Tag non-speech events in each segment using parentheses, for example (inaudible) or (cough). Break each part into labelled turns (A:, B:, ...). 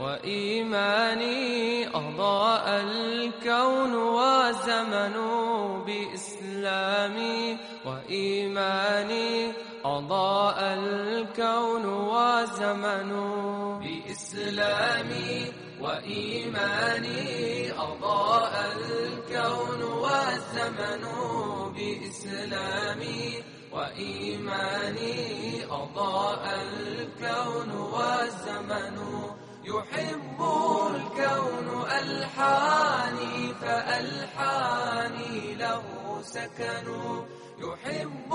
A: وإيماني أضاء الكون وزمن بإسلامي وإيماني أضاء الكون وزمن بإسلامي وإيماني أضاء الكون والزمن بإسلامي وإيماني أضاء الكون والزمن يحب الكون ألحاني فألحاني له سكنوا يحب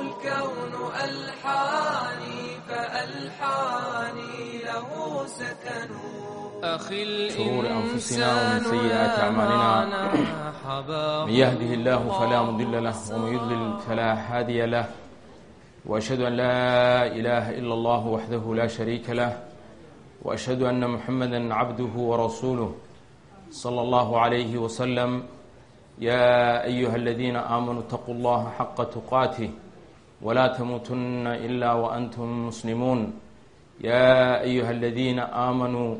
A: الكون ألحاني فألحاني له سكنوا أخي الإنسان
B: شرور أنفسنا ومن سيئات أعمالنا من يهده الله فلا مضل له ومن يضلل فلا هادي له وأشهد أن لا إله إلا الله وحده لا شريك له وأشهد أن محمدا عبده ورسوله صلى الله عليه وسلم يا أيها الذين آمنوا اتقوا الله حق تقاته ولا تموتن إلا وأنتم مسلمون يا أيها الذين آمنوا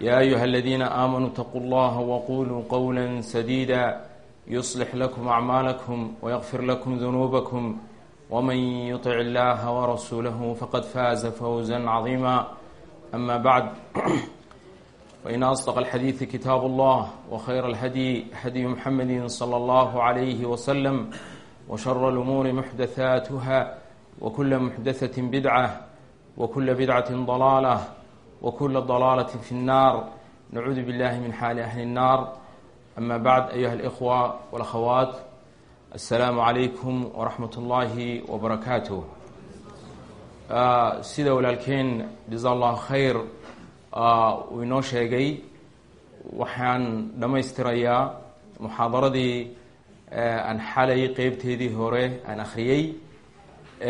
B: يا أيها الذين آمنوا اتقوا الله وقولوا قولا سديدا يصلح لكم أعمالكم ويغفر لكم ذنوبكم ومن يطع الله ورسوله فقد فاز فوزا عظيما أما بعد فإن أصدق الحديث كتاب الله وخير الهدي هدي محمد صلى الله عليه وسلم وشر الأمور محدثاتها وكل محدثة بدعة وكل بدعة ضلالة وكل ضلالة في النار نعوذ بالله من حال أهل النار أما بعد أيها الإخوة والأخوات السلام عليكم ورحمة الله وبركاته آه، sida walaalkeen jasa allahu khayr. Ah, uu inoo sheegay waxaan dhammaystirayaa muxaadaradii eh, aan xalay qeybteedii hore aan akhriyey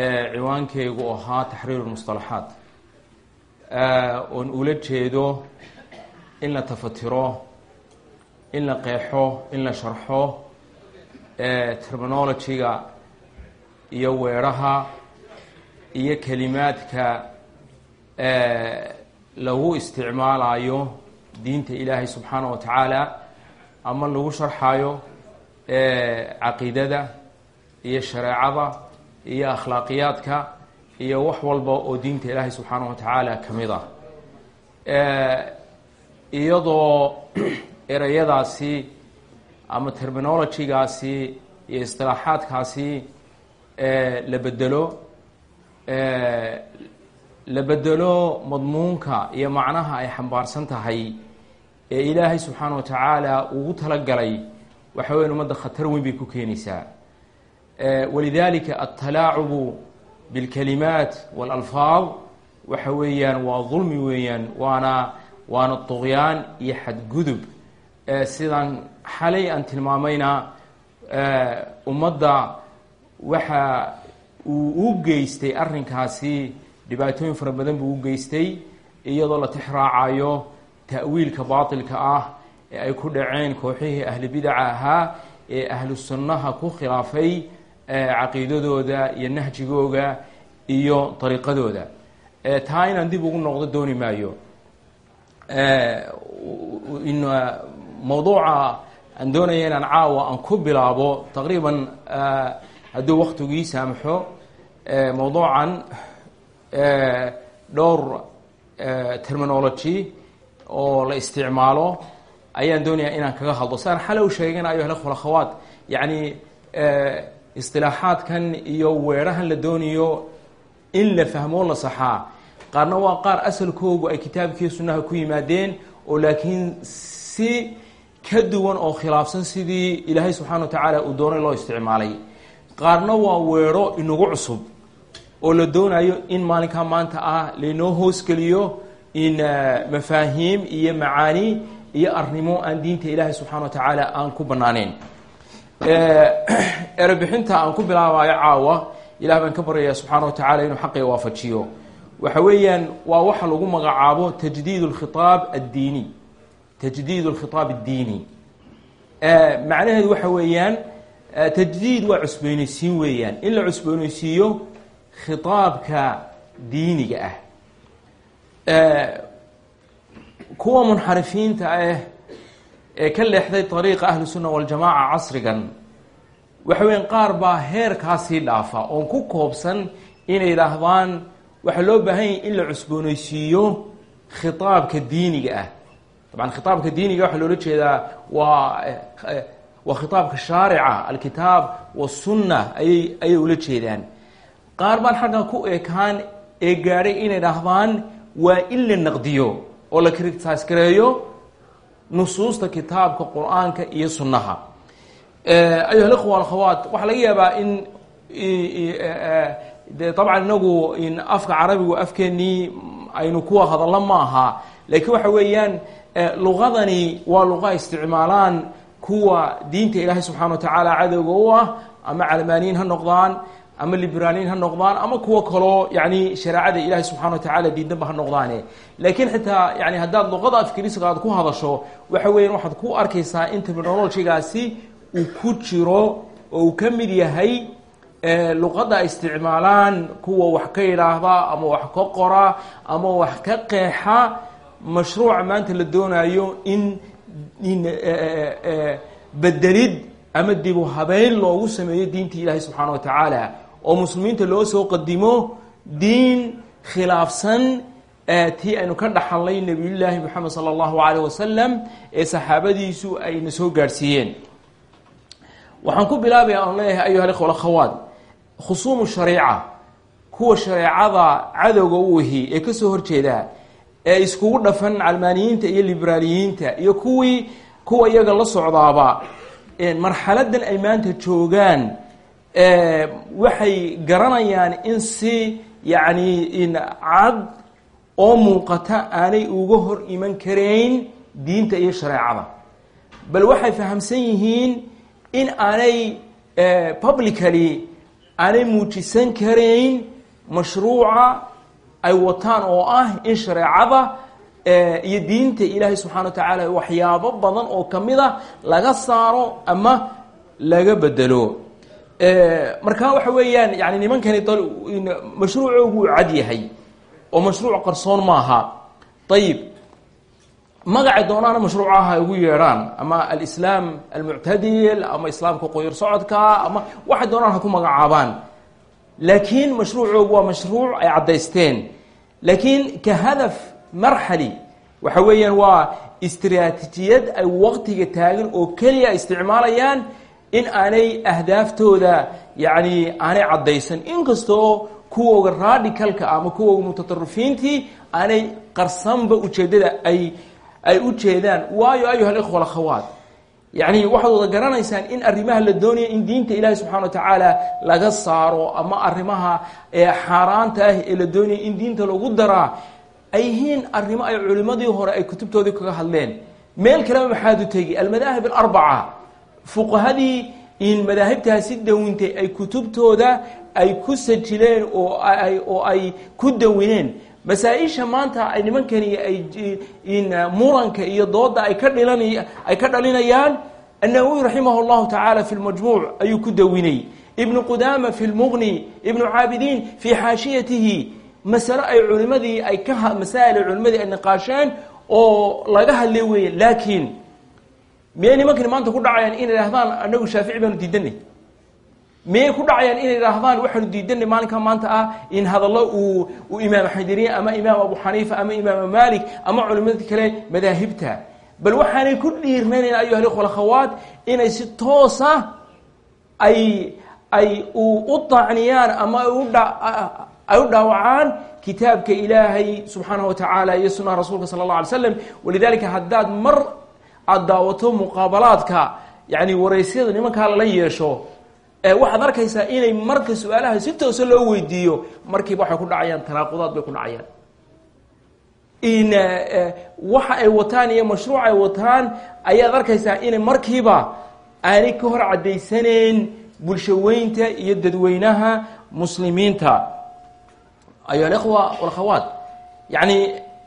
B: ee ciwaankeygu ahaa taxriir mustalaxaat eh, oon ula jeedo in la tafatiro in la qeexo in la sharxo eh, terminology-ga iyo weedhaha iyo kelimaadka lagu isticmaalayo diinta ilaahay subxaana wa tacaala ama lagu sharxayo caqiidada iyo shareecada iyo akhlaaqiyaadka iyo wax walba oo diinta ilaahay subxaana wa tacaala ka mid ah. Iyadoo (clears throat) ereyadaasi ama terminology-gaasi iyo istilaaxaadkaasi la bedelo la bedelo madmuunka iyo macnaha ay xambaarsan tahay ee ilaahay subxaana wa tacaala ugu talagalay waxa weyan ummadda khatar weyn bay ku keenaysaa. Walidalika altalaacubu bilkalimaat waalalfaad waxa weeyaan waa dulmi weeyaan waana waana duqyaan iyo xadgudub. Sidaan xalay aan tilmaamayna ummadda waxa uu u geystay arrinkaasi dhibaatooyin fara badan buu u geystay iyadoo la tixraacayo ta'wiilka baatilka ah ee ay ku dhaceen kooxihii ahli bidaca ahaa ee ahlu sunnaha ku khilaafay caqiidadooda iyo nahjigooga iyo dariiqadooda taa inaan dib ugu noqdo dooni maayo. Mawduuca aan doonaya inaan caawa aan ku bilaabo taqriiban hadduu waktigii saamxo mawduucan dhowr terminology oo la isticmaalo ayaan doonayaa inaan kaga hadlo. Saan xalow sheegana ayo hel akhawaat yacni istilaaxaadkan iyo weerahan la doonayo in la fahmoo la saxaa. Qaarna waa qaar asalkoogu ay kitaabkii sunnaha ku yimaadeen oo laakiin si ka duwan oo khilaafsan sidii ilaahay subxana wa tacaala uu doonay loo isticmaalay qaarna waa weero inagu cusub oo la doonayo in maalinkaa maanta ah lainoo hoosgeliyo in mafaahiim iyo macaani iyo arnimo aan diinta ilaahay subxana wa tacaala aan ku banaaneen (clears throat) erebixinta aan ku bilaabayo caawa ilah baan ka baryayaa subxaana wa tacaala inuu xaqiga waafajiyo. Waxa weeyaan waa waxa lagu magacaabo tajdiid اlkhitaab addiini. Tajdiid اlkhitaab addiini. Macnaheedu waxa weeyaan tajdiid waa cusboonaysiin weeyaan. In la cusboonaysiiyo khitaabka diiniga ah. Kuwa munxarifiinta ah ee ka leexday ariiqa ahlu sunna waljamaaca casrigan waxa weyan qaar baa heerkaasii dhaafa oon ku koobsan inay yidhaahdaan waxaa loo baahan in la cusbooneysiiyo khitaabka diiniga ah. Taban khitaabka diiniga waxaa loola jeedaa waa waa khitaabka shaarica alkitaab wasunna ayay ayay ula jeedaan. Qaar baan xaggan ku ekaan ee gaadhay inay dhahdaan waa in la naqdiyo oo la criticis gareeyo nusuusta kitaabka qur'aanka iyo sunnaha. Ayuha alikhwa alkhawaat waxaa laga yaabaa in de dabcan inagu in afka carabigu afkeenii aynu kuwa hadallo ma aha laakiin waxa weeyaan luqadani waa luqa isticmaalaan kuwa diinta ilaahay subxana wa tacaala cadowga u ah ama calmaaniyiin ha noqdaan ama liberaaliyiin ha noqdaan ama kuwo kaloo yani shareecada ilaahay subxana wa tacaala diidanba ha noqdaane. Laakiin xitaa yani haddaad luqada afkiriska aad ku hadasho waxa weeyaan waxaad ku arkaysaa in terminolojigaasi uu ku jiro oo uu ka mid yahay luqadda ay isticmaalaan kuwa wax ka yidhaahda ama wax ka qora ama wax ka qeexa mashruuca maanta la doonayo in bedelid ama dibu habeyn loogu sameeyo diinta ilaahay wa tacaala. Oo muslimiinta loo soo qadimo diin khilaafsan tii aynu ka dhaxalnay nebiyullaahi moxamed sala allahu alayh wasalam ee saxaabadiisu ayna soo gaadhsiiyeen waxaan ku bilaabaya aan leeyahay ayuha alikhwa alakhawaat khusuumu shariica kuwa shareecada cadowga u wahi ee ka soo horjeeda ee iskugu dhafan calmaaniyiinta iyo liberaaliyiinta iyo kuwii kuwa iyaga la socdaaba marxaladan ay maanta joogaan waxay garanayaan in si yacni cad oo muuqata aanay uga hor iman karayn diinta iyo shareecada. Bal waxay fahamsan yihiin in aanay publically aanay muujisan karayn mashruuca ay wataan oo ah in shareecada iyo diinta ilaahay subxana wa tacaala waxyaabo badan oo ka mid a laga saaro ama laga bedelo. Marka waxa weeyaan yani nimankani mashruucoogu uu cad yahay oo mashruuc qarsoon maaha ayib magacay doonaana mashruucaha ugu yeedhaan ama alislaam almuctadil ama islaamka qoyar socodka ama waxay doonaan ku magacaabaan laakiin mashruucoogu waa mashruuc ay caddaysteen laakiin ka hadaf marxali waxa weeyaan waa istraatijiyad ay waqtiga taagan oo keliya isticmaalayaan in aanay ahdaaftooda yacni aanay caddaysan inkastoo kuwooga radicalka ama kuwooga mutaطarifiintii aanay qarsanba ujeeddada ay ay u jeedaan waayo ayuha alikhwa alakhawaat yacni waxaad wada garanaysaan in arrimaha la doonaya in diinta ilaahi subxana wa tacaala laga saaro ama arrimaha xaaraanta ah ee la doonaya in diinta lagu daraa ay yihiin arrimo ay culimmadii hore ay kutubtoodii kaga hadleen. Meel kaleba maxaad u tegi? Almadaahib alarbaca. Fuqahadii in madaahibtaasi dawintay ay kutubtooda ay ku sajileen oo ay oo ay ku dawineen masaa-isha maanta ay nimankani in muranka iyo dooda ay ka dhilan ay ka dhalinayaan annawowi raximah llahu tacaala fi lmajmuuc ayuu ku dawinay. Ibnu qudaama fi lmuqni ibnu caabidiin fii xaashiyatihi masale ay culimadii ay ka masaa'il ay culimadii ay niqaasheen oo laga hadlay weeye laakiin miyay nimankani maanta ku dhacayaan inay idhahdaan anagu shaafici baanu diidanay miyay ku dhacayaan inay idhaahdaan waxaanu diidanay maalinka maanta ah in hadallo uu uu imaam xanjariya ama imaam abu xaniifa ama imaam malik ama culimada kale madaahibta. Bal waxaanay ku dhiirnaynayn ayuhalikhwalakhawaat inay si toos toosa ay ay u daacniyaan ama ay u dhaawacaan kitaabka ilaahay subxaanahu watacaala iyo sunaha rasuulka sala allah alay slam walidaalika haddaad mar aad daawato muqaabalaadka yani waraysyada nimankaa lala yeesho waxaad arkaysaa inay marka su'aalaha si toosa loo weydiiyo markiiba waxay ku dhacayaan tanaaqudaad bay ku dhacayaan. In waxa ay wataan iyo mashruuc ay wataan ayaad arkaysaa inay markiiba aanay ka hor caddaysaneen bulshaweynta iyo dadweynaha muslimiinta. Ayuha alikhwa walakhawaat yacni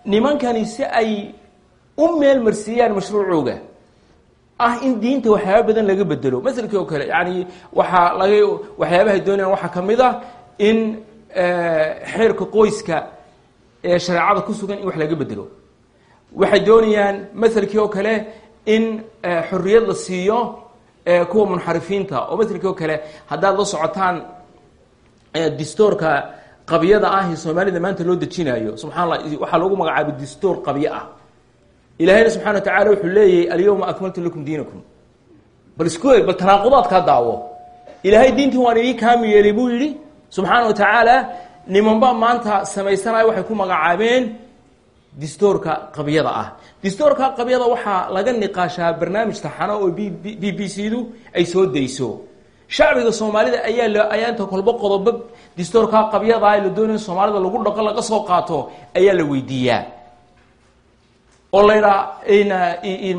B: nimankani si ay u meel marsiiyaan mashruucooga ah in diinta waxyaaba badan laga bedelo. Maselkii oo kale yani waxaa laga waxyaabahay doonayaan waxaa ka mid ah in xeerka qoyska ee shareecada ku sugan in wax laga bedelo. Waxay doonayaan maselkii oo kale in xorriyad la siiyo kuwa munxarifiinta. Oo maselkii oo kale haddaad la socotaan distoorka qabyada ah ee soomaalida maanta loo dejinayo subxana allah waxaa loogu magacaabay distoor qabyo ah ilahayna subxana wa tacala wuxuu leeyahay alyawma akmaltu lakum diinakum. Bal isku eeg bal tanaaqudaad kaa daawo. Ilaahay diintii waan idii kaami yeelay buu yidhi subxaana wa tacaala nimanba maanta samaysanaya waxay ku magacaabeen distoorka qabyada ah. Distoorka qabyada waxaa laga niqaashaa barnaamij taxano oo b b c du ay soo dayso. Shacbiga soomaalida ayaa l ayaa inta kolba qodobo distoorka qabyada la doonaya soomaalida lagu dhaqo laga soo qaato ayaa la weydiiyaa oo la ydhaa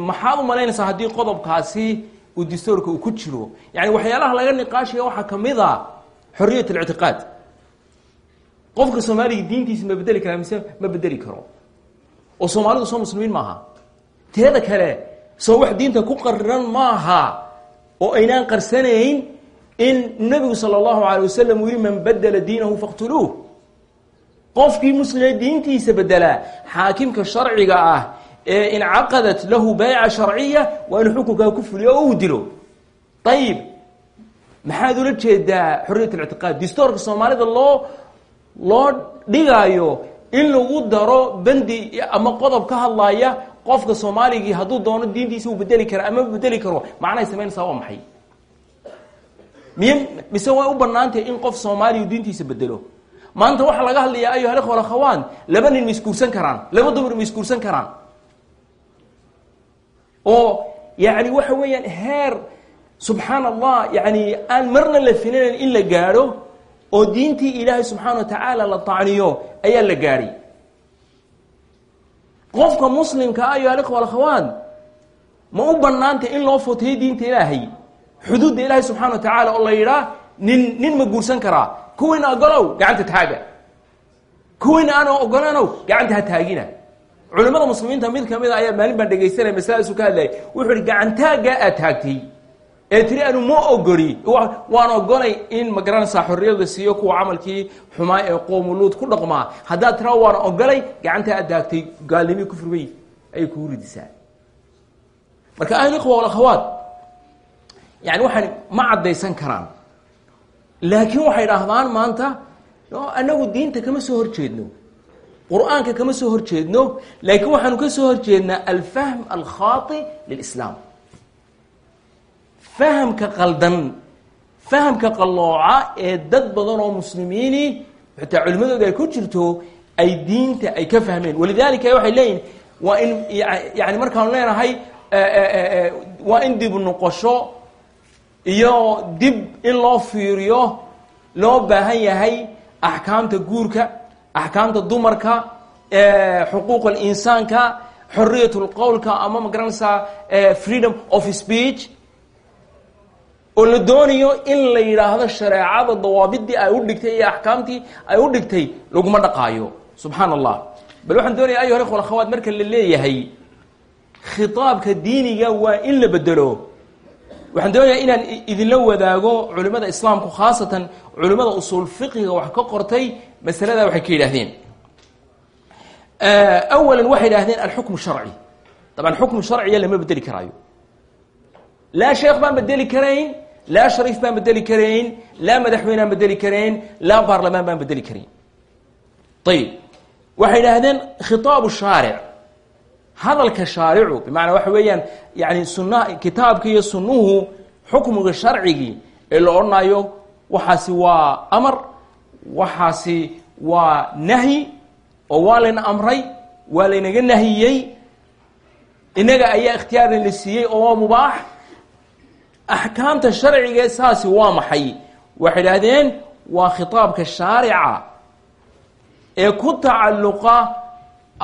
B: maxaad u malaynaysaa haddii qodobkaasi uu distoorka uu ku jiro yani waxyaalaha laga niqaashaya waxaa kamid a xoriyat اlictiqaad qofka soomaaliga diintiisa ma bedeli karaa mise ma bedeli karo oo soomaalidu soo muslimiin maaha teeda kale soo wax diinta ku qariran maaha oo aynaan qarsanayn in nebigu salى اllahu alay wasalam uu yihi man badela diinahu faqtuluuh qofkii muslime diintiisa bedelaa xaakimka sharciga ah ee incaqadat lahu bayca sharciya waa inuu xukunkaa ku fuliyo oo uu dilo. Ayib maxaad ula jeedaa xoriyat اlictiqaad distoorka soomaalida loo loo dhigaayo in lagu daro bendi ama qodob ka hadlaya qofka soomaaligii hadduu doono diintiisa uu bedeli kara ama bedeli karo. Macnahay samaynaysaa waa maxay? Miy mise way u banaantay in qof soomaaliya diintiisa bedelo maanta waxaa laga hadlayaa ayuha alikhwa alakhawaan laba nin ma isguursan karaan laba dumar ma isguursan karaan oo yani waxa weeyaan heer subxaan allah yani aan marna la filinayn in la gaadho oo diintii ilaahay subxaana wa tacaala la tacniyo ayaa la gaadhay qofka muslimka ayuha alikhwa alakhawaan ma u banaantay in loo foteeyo diinta ilaahay? Xuduudda ilaahay subxana wa tacaala oo la yidhaa nin nin ma guursan karaa. Kuwiina ogolow gacanta taaga. Kuwiina aan ogolanow gacanta ha taagina culimada muslimiinta mid kamida ayaa maalin baan dhegaysanaya masaladaasuu ka hadlayay wuxuu ihi gacantaagaa aad taagtay. Ee tiri anu ma ogoli waan ogolay in ma garanaysaa xorriyad la siiyo kuwa camalkii xumaa ee qoomuluud ku dhaqmaa. Haddaad tiraa waan ogolay gacantaa aad taagtay gaalnimii kufribay ayay kugu ridisaa. Marka ahlikhwa walakhawaat yani waxaan ma caddaysan karaan. Laakiin waxay dhahdaan maanta anagu diinta kama soo horjeedno qur'aanka kama soo horjeedno laakiin waxaanu ka soo horjeednaa alfahm alkhaati lilislaam. Fahamka qaldan fahamka qallooca ee dad badan oo muslimiini xitaa culimadooda ay ku jirto ay diinta ay ka fahmeen. Walidalika waxay leeyihiin waa in yani markaanu leenahay waa in dib noqosho iyo dib in loo fiiriyo loo baahan yahay axkaamta guurka axkaamta dumarka xuquuq alinsaanka xoriyat lqowlka ama ma garanaysaa freedom of speech oo la doonayo in la yidhaahdo shareecada dawaabidii ay u dhigtay iyo axkaamtii ay u dhigtay laguma dhaqaayo. Subxaan bal waxaan doonaya ikhwa akhawaat marka la leeyahay khitaabka diiniga waa in la bedelo waxaan doonayaa inaan idinla wadaago culimada islaamku khaasatan culimada usuul fiqiga wax ka qortay masalada waxay ka yidhaahdeen. Awalan waxay yidhahdeen alxukmu sharci. Daban xukmu sharciga lama bedeli karaayo. Laa sheekh baan bedeli karayn laa shariif baan bedeli karayn laa madaxweynaan bedeli karayn laa baarlamaan baan bedeli karayn. Ayib waxay yidhaahdeen khitaabu shaaric hadalka shaaricu bimacnaa waxa weeyaan yani sunna kitaabka iyo sunnuhu xukmiga sharcigii ee la odhanayo waxaasi waa amar waxaasi waa nahyi oo waa layna amray waa laynaga nahiyey inaga ayaa ikhtiyaarin la siiyey oo waa mubaax. Axkaamta sharcigae saasi waa maxay? Waxay idhaahdeen waa khitaabka shaarica ee ku tacalluqa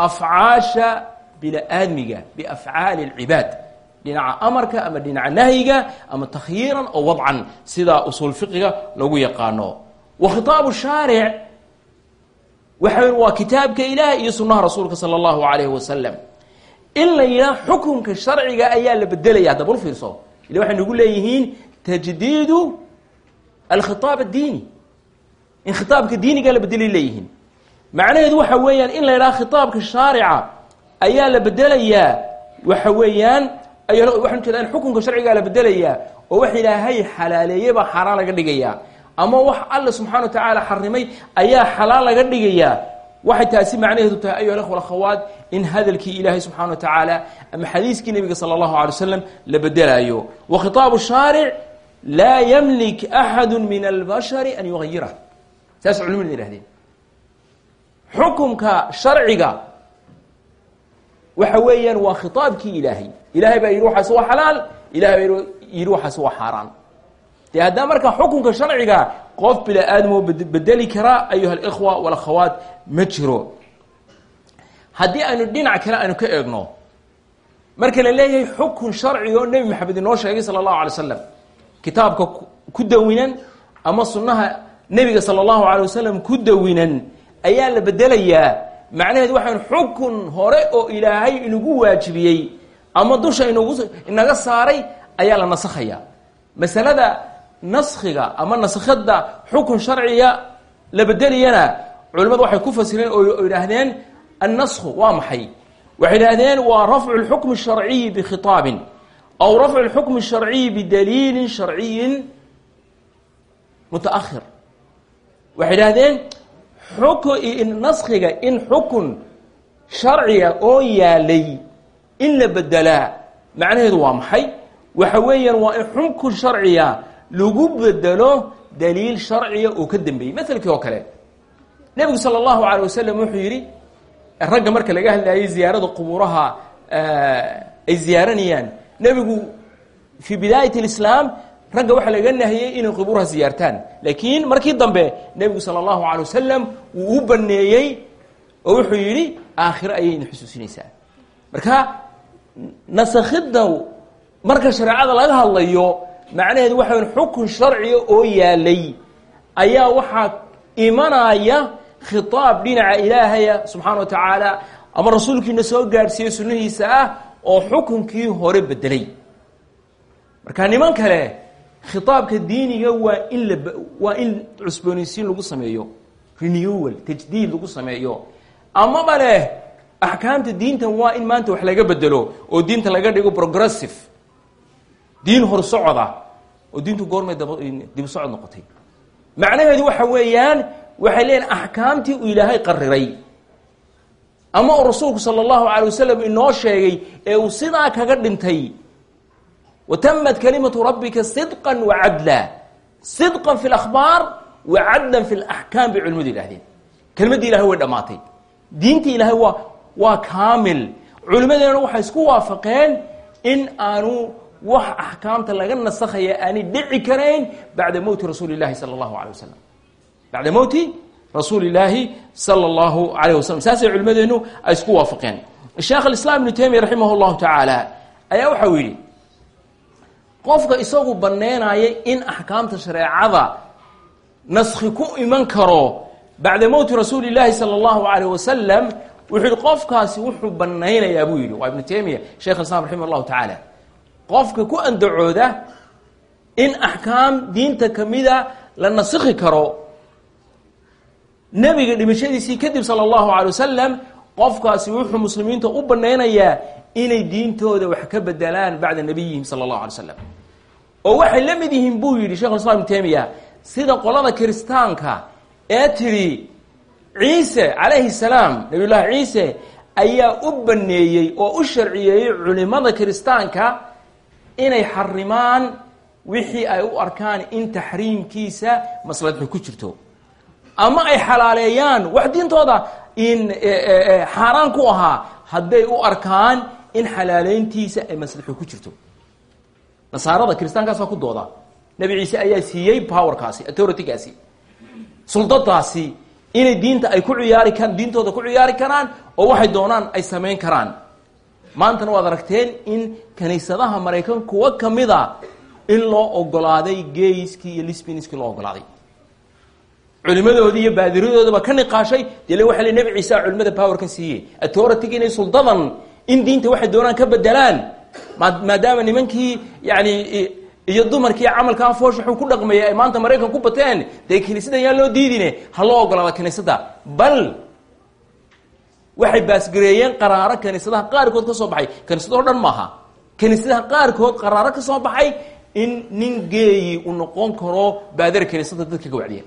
B: afcaasha bini-aadmiga biafcaali اlcibaad dhinaca amarka ama dhinaca nahyiga ama takhyiiran oo wadcan sidaa usuul fiqiga lagu yaqaano. Wa khitaabu shaaric waxa wy waa kitaabka ilaah iyo rasuulka sala allahu alayh wasalam in la yidhaha xukunka sharciga ayaa la bedelaya haddaba ufiirso ille waxay nagu leeyihiin tajdiidu alkhitaab addiini in khitaabka diinigaa la bedeli leeyihiin. Macnaheedu waxa weeyaan in la yidhaha khitaabka shaarica ayaa la bedelayaa. Waxa weeyaan waxaan ujeeda in xukunka sharcigaa la bedelayaa oo wax ilaahay xalaaleeyey baa xaaraan laga dhigayaa. Ama wax alla subxana wa tacaala xarimay ayaa xalaal laga dhigayaa. Waxay taasi macnaheedu tahay ayuha ikhwa akhawaat in hadalkii ilaahay subxana wa tacaala ama xadiiskii nebiga sala allahu alay la bedelaayo. Wa khitaabu shaaric laa yamlik axadu min albashari an yugayirah saas culimadu yihahdeen xukumka sharciga waxa weeyaan waa khitaabkii ilaahay. Ilahay baa yidhi waxaas waa xalaal. Ilahay baa yidhi waxaas waa xaaraan dee haddaa markaa xukunka sharciga qof bila aadamo bedeli karaa ayuha alikhwa walakhawaat ma jiro. Haddii aynu dhinac kale aynu ka eegno marka la leeyahay xukun sharciga oo nebi maxamed inoo sheegay sala allahu alay wasalam kitaabka ku dawinan ama sunnaha nebiga sala allahu alay wasalam ku dawinan ayaa la bedelayaa macnaheedu waxaan xukun hore oo ilaahay inagu waajibiyey ama dusha inagu inaga saaray ayaa la nasakhaya masalada naskhiga ama naskhada xukun sharciga la bedeliyana culimmadu waxay ku fasireen oo idhaahdeen annasku waa maxay? Waxay idhahdeen waa rafcu lxukmi sharciyi bikhitaabin aw rafcu lxukmi sharciyi bidaliilin sharciyin mutaahir waxay idhahdeen naskhiga in xukun sharciga oo yaalay in la bedelaa macnaheedu waa maxay? Waxa weeyaan waa in xukun sharciga lagu bedelo daliil sharciga oo ka dambeeyey maelkii oo kale nebigu sala allahu alay wasalam wuxuu yidhi ragga marka laga hadlayay ziyaarada qubuuraha ay ziyaaranayaan nebigu fii bidaayat lislaam ragga waxaa laga nahiyey inay qubuuraha ziyaartaan laakiin markii dambe nebigu sala allahu alay wasalam wuu u baneeyey oo wuxuu yidhi aakhiro ayayna xusuusinaysaa marka nasakhida marka shareecada laga hadlayo macnaheedu waxa wy xukun sharciga oo yaalay. Ayaa waxaa imanaya khitaab dhinaca ilaahaya subxaana wa tacaala ama rasuulkiina soo gaadhsiiyey sunnihiisa ah oo xukunkii hore bedelay. Marka niman kale khitaabka diiniga waa in la waa in cusboonaysiin lagu sameeyo renewal tajdiid lagu sameeyo. Amaba leh axkaamta diintan waa in maanta wax laga bedelo oo diinta laga dhigo progressive. Diin hor socoda oo diintu goormay dib socod noqotay. Macnaheedu waxa weeyaan waxay leeyihiin axkaamtii uu ilaahay qariray. Ama uu rasuulku sala allahu alay wasalam inoo sheegay ee uu sidaa kaga dhintay watamat kalimatu rabbika sidqan wacadla sidqan fi lakhbaar wacadlan fi laxkaam bay culimadu yidhahdeen kelmaddii ilahay way dhammaatay diintii ilaahay waa waa kaamil culimmadeena waxay isku waafaqeen in aanu wax axkaamta laga nasakhaya aanay dhici karayn bacda mowti rasuuli llahi sala allahu alay wasalam bacda mowti rasuuli illaahi sala allahu alayh wasalam saasay culimmadeennu ay isku waafaqeen sheekh alislaam ibnu taymiya raximah llahu tacaala ayaa waxa uu yidhi qofka isagu banaynaya in axkaamta shareecada naskhi ku iman karo bacda mowti rasuuli llaahi sala allahu alayh wasalam wuxuu qofkaasi wuxuu banaynayaa buu yidhi. Waa ibnu taymiya sheikh islam raximah llahu tacaala. Qofka ku andacooda in axkaam diinta kamida la nasikhi karo nebiga dhimashadiisii kadib sala allahu alay wasalam qofkaasi wuxuu muslimiinta u banaynayaa inay diintooda wax ka bedelaan bacda nabiyihim sala allahu alay slam oo waxay la mid yihiin buu yidhi shekh islam ibnu taymiya sida qolada kiristaanka ee tidhi ciise calayhi salaam nabiyullaahi ciise ayaa u baneeyey oo u sharciyeeyey culimada kiristaanka inay xarimaan wixii ay u arkaan in taxriimkiisa maslaxu ku jirto. Ama ay xalaaleeyaan wax diintooda in xaaraan ku ahaa hadday u arkaan in xalaaleyntiisa ay maslaxu ku jirto nasaarada kiristaankaasa ku dooda. Nebi ciise ayaa siiyey powerkaasi authoritygaasi. Suldadaasi inay diinta ay ku ciyaari karaan diintooda ku ciyaari karaan oo waxay doonaan ay samayn karaan. Maantana waad aragteen in kaniisadaha maraykan kuwa kamida in loo ogolaaday gayskii iyo lisbiniskii loo ogolaaday. Culimadoodii iyo baadiradoodaba ka niqaashay dele waxa le nebi ciisa culimada powerkan siiyey. Authority-ga inay suldadan in diinta waxay doonaan ka bedelaan maadaama nimankii yani iyo dumarkii camalkaa foosh wuxuu ku dhaqmeeyey ay maanta maraykan ku bateen dee kiniisada yaan loo diidine? Ha loo ogolaada kiniisada bal waxay baasgareeyeen qaraaro kaniisadaha qaarkood ka soo baxay. Kaniisadoo dhan maaha. Kaniisadaha qaarkood qaraaro ka soo baxay in nin geeyi uu noqon karo baadara kaniisada dadka ka wacdiya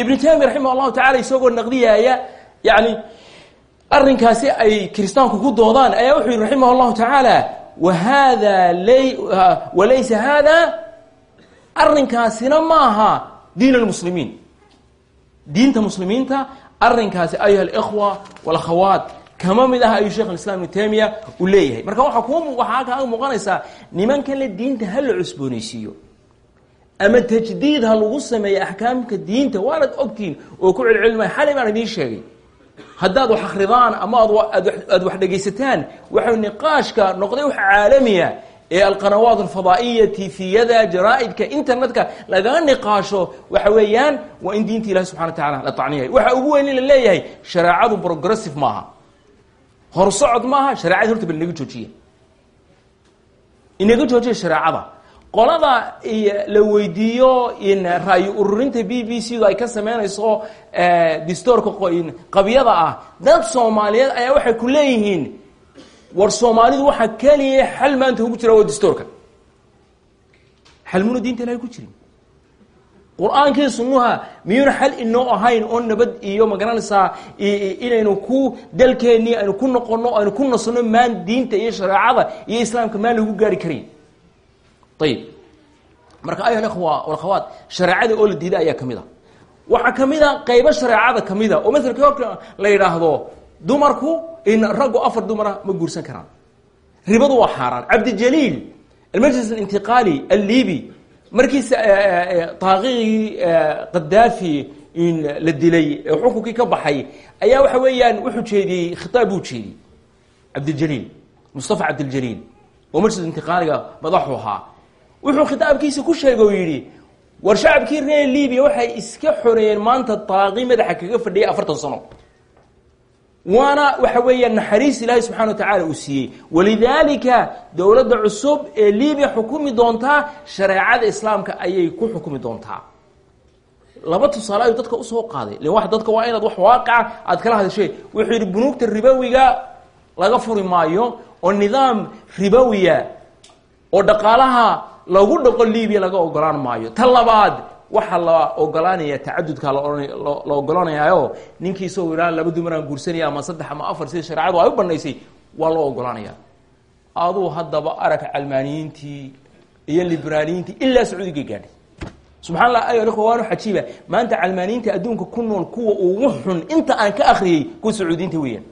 B: ibnu taymiya raximah allahu tacala isagoo naqdiyaaya yani arrinkaasi ay kiristaanku ku doodaan ayaa wuxuu yihi raximah allahu tacaala wa hada lay walaysa hada arrinkaasina maaha diin almuslimiin. Diinta muslimiinta arrinkaasi ayuha alikhwa walakhawaat kama mid ah ayuu sheekh alislam ibnu taymiya uu leeyahay. Marka waxaa ku waxaa kaaga muuqanaysaa nimankan le diinta ha la cusboonaysiiyo ama tajdiid ha lagu sameeyo axkaamka diinta waanad ogtiin oo ku celcelimaya xalay baan idiin sheegay haddaad wax akridaan ama aad wax dhegaysataan waxau niqaashka noqday wax caalamiya ee alqanawaat alfadaa'iya tifiyada jaraa-idka internetka. Lagaga niqaasho waxa weeyaan waa in diinta ilahi subxana wa tacala la tacniyahay. Waxa ugu weyn in la leeyahay shareecadu progressive maaha. Horsocod maaha shareecada horta bal inaga joojiya inaga joojiya shareecada qolada la weydiiyo ra'yi ururinta b b c du ay ka sameynayso distoorka qabyada ah. Dad soomaaliyeed ayaa waxay ku leeyihiin war soomaalidu waxaa keliya xal maanta ugu jira waa distoorka. Xalmuna diinta ilahay ku jirin? Qur'aankii sunnuha miyuuna xal inoo ahayn oo nabad iyo ma garanaysaa inaynu ku dalkeennii aynu ku noqono aynu ku nasno maan diinta iyo shareecada iyo islaamka maan lagu gaari karin ayib marka ayuha ikhwa walakhawaat shareecada oo la diiday ayaa ka mid a waxaa ka mid a qaybo shareecada ka mid a oo maselka horka la yidhaahdo dumarku in raggu afar dumara ma guursan karaan ribadu waa xaaraan cabdijaliil almajlis alintiqaali allibi markiisa taaqigii qadaafi la dilay ee xukunkii ka baxay ayaa waxa weeyaan wuxuu jeediyey khitaab buu jeediyey cabdiljaliil mustafa cabdiljaliil oo majlis intiqaaliga madaxu ahaa wuxuu khitaabkiisa ku sheegay oo yidhi war shacabkii reer libiya waxay iska xoreeyeen maanta taaqi madaxa kaga fadhiyay afartan sano. Waana waxa weeyaan naxariis ilaahay subxana wa tacaala uu siiyey. Walidaalika dowladda cusub ee libiya xukumi doontaa shareecada islaamka ayay ku xukumi doontaa. Laba tusaale ayuu dadka u soo qaaday. Wax dadka waa inaad wax waaqica aad kala hadashay. Wuxuu yidhi bunuugta ribowiga laga furi maayo oo nidaam ribowiya oo dhaqaalaha lagu dhaqo libiya laga ogolaan maayo. Ta labaad waxaa la ogolaanaya tacadudka la ogolaanayaayo ninkii isagoo ihaa laba dumaraan guursanaya ama saddex ama afar sida shareecadu ay u banaysay waa loo ogolaanaya aduu haddaba arag calmaaniyiintii iyo liberaaliyiintii ilaa sacuudiga gaadhay subxaa allah ayo ikhwa waanu xajiiba. Maanta calmaaniyiinta adduunka ku nool kuwa ugu xun inta aan ka akriyey kuwa sacuudiyiinta weeyaan.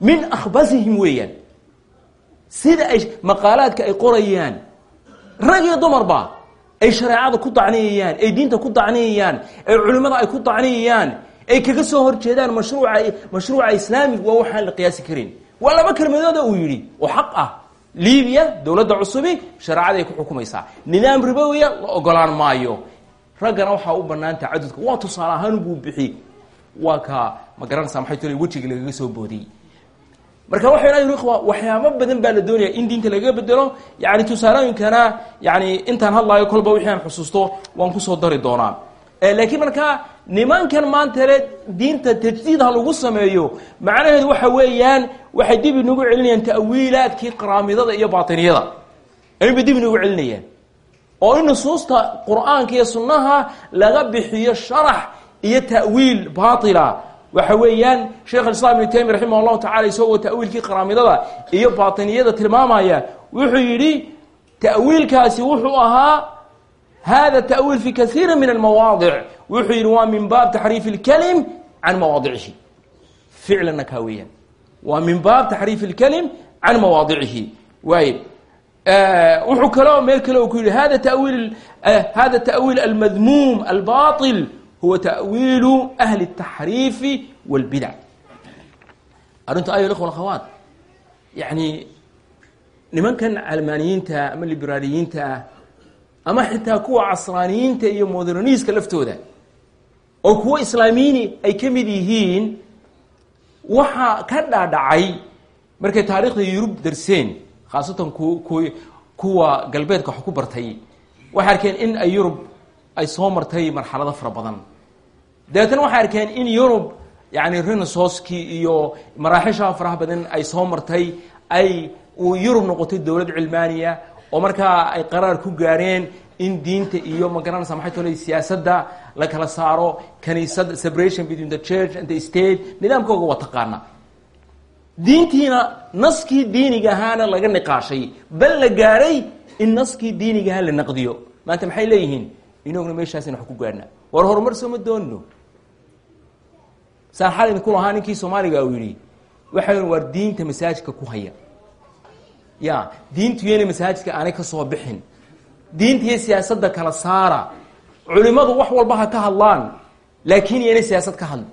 B: Min akhbasihim weeyaan sida ay maqaalaadka ay qorayaan. Rag iyo dumarba ay shareecada ku dacniyayaan ay diinta ku dacniyayaan ay culimmada ay ku dacniyayaan ay kaga soo horjeedaan mashruuca mashruuca islaamiga waa waxaan la qiyaasi karin. Waa laba kelmadooda uu yidhi oo xaq ah libiya dowladda cusubi shareecaday ku xukumaysaa. Nidaam ribowiya la ogolaan maayo. Raggana waxaa u banaan tacadudka waa tusaale ahaan buu bixi. Waa ka ma garanaysaa maxay tole wejiga lagaga soo boodiyey marka yidhi ikhwa waxyaabo badan baa la doonaya in diinta lagaga bedelo. Yani tusaalooyinkana yani intaan hadlaayo kolba wixii aan xusuusto waan ku soo dari doonaa laakiin markaa nimankan maantale diinta tajdiid ha lagu sameeyo macnaheedu waxa weeyaan waxay dib inagu celinayaan ta'wiilaadkii qaraamidada iyo baatiniyada. Ayba dib inagu celinayaan. Oo in nusuusta qur'aanka iyo sunnaha laga bixiyo sharax iyo ta'wiil baatila waxa weeyaan sheekh islam ibnu taymiya raximah allahu tacala isagoo ta'wiilkii qaraamidada iyo baatiniyada tilmaamaya wuxuu yidhi ta'wiilkaasi wuxuu ahaa hada tawiil fi kaiiri min almawaadic. Wuxuu yidhi waa min baab taxriif اlkelim can mawaadicihi ficlanna kaa weeyaan. Waa min baab taxriif اlkelim can mawaadicihi waay. Wuxuu kaloo meel kale oo ku yidhi hada tawiil eh, hada tawiil almadmuum albail huwa tawiilu ahli اtaxriifi wاlbidac arrinta ayo ikhwa akhawaat yani nimankan almaaniyiinta ama liberaaliyiinta ah ama xitaa kuwa casraaniyiinta iyo moderniska laftooda oo kuwo islaamiini ay ka mid yihiin waxaa ka dhaadhacay markay taariikhda yurub darseen khaasatan ku kuwa galbeedka wax ku bartay. Waxay arkeen in ay yurub ay soo martay marxalado fara badan dabeetana waxay arkeen in yurub yani renaissancekii iyo maraaxisha faraha badan ay soo martay ay uu yurub noqotay dowlad cilmaaniya oo markaa ay qaraar ku gaareen in diinta iyo magaranaysa maxay tolay siyaasadda la kala saaro kaniisada separation between the church and the state nidaamkooga waa taqaana. Diintiina naskii diiniga ahaana laga niqaashay bal la gaadhay in naskii diiniga ahaa la naqdiyo. Maanta maxay leeyihiin? Inaguna meeshaasina wax ku gaadhnaa war horumar sooma doonno saan xal idinku lahaa ninkii soomaaliga uu yidhi waxay waar diinta masaajidka ku haya. Ya diintu yena masaajidka aanay ka soo bixin. Diinta iyo siyaasadda kala saara. Culimadu wax walba ha ka hadlaan laakiin yayna siyaasad ka hadlin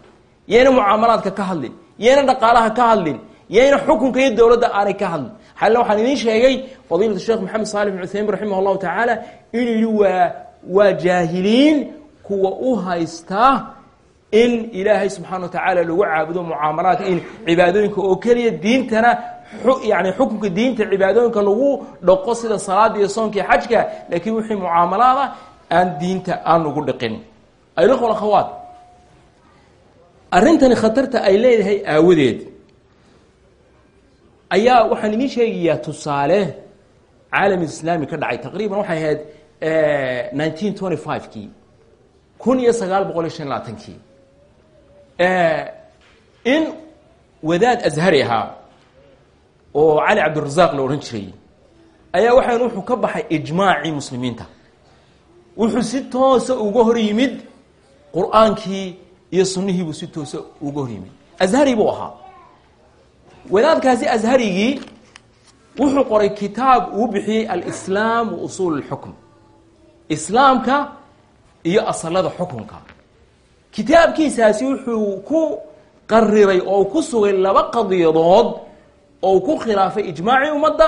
B: yayna mucaamalaadka ka hadlin yayna dhaqaalaha ka hadlin yayna xukunka iyo dowladda aanay ka hadlin. Xalna waxaan idiin sheegay fadiilatu sheekh maxamed saalix bin cuthaymin raximah allahu tacaala inuu yidhi waa waa jaahiliin kuwa u haysta in ilaahay subxaana wa tacaala lagu caabudo mucaamalaadka in cibaadooyinka oo keliya diintana yani xukunka diinta cibaadooyinka lagu dhaqo sida salaada iyo soonka xajka laakiin wixii mucaamalaada aan diinta aan lagu dhiqin aylikhwal akhawaat arrintani khatarta ay leedahay aawadeed. Ayaa waxaan idiin sheegayaa tusaale caalam islaami ka dhacay. Taqriiban waxay ahayd nineteen twenty five kii kun iyo sagaal boqol iyo shan labaatankii in wadaad ashari ahaa oo cali cabdirasaaq la odhan jiray ayaa waxaan wuxuu ka baxay ijmaacii muslimiinta. Wuxuu si toosa uga hor yimid qur'aankii iyo sunnihiibuu si toosa uga hor yimid. Ashari buu ahaa. Wadaadkaasi asharigii wuxuu qoray kitaab uu bixiyey alislaam wa usuul اlxukm islaamka iyo asalada xukunka kitaabkiisaasi wuxuu ku qariray oo ku sugay laba qadiyadood oo ku khilaafay ijmaacii ummadda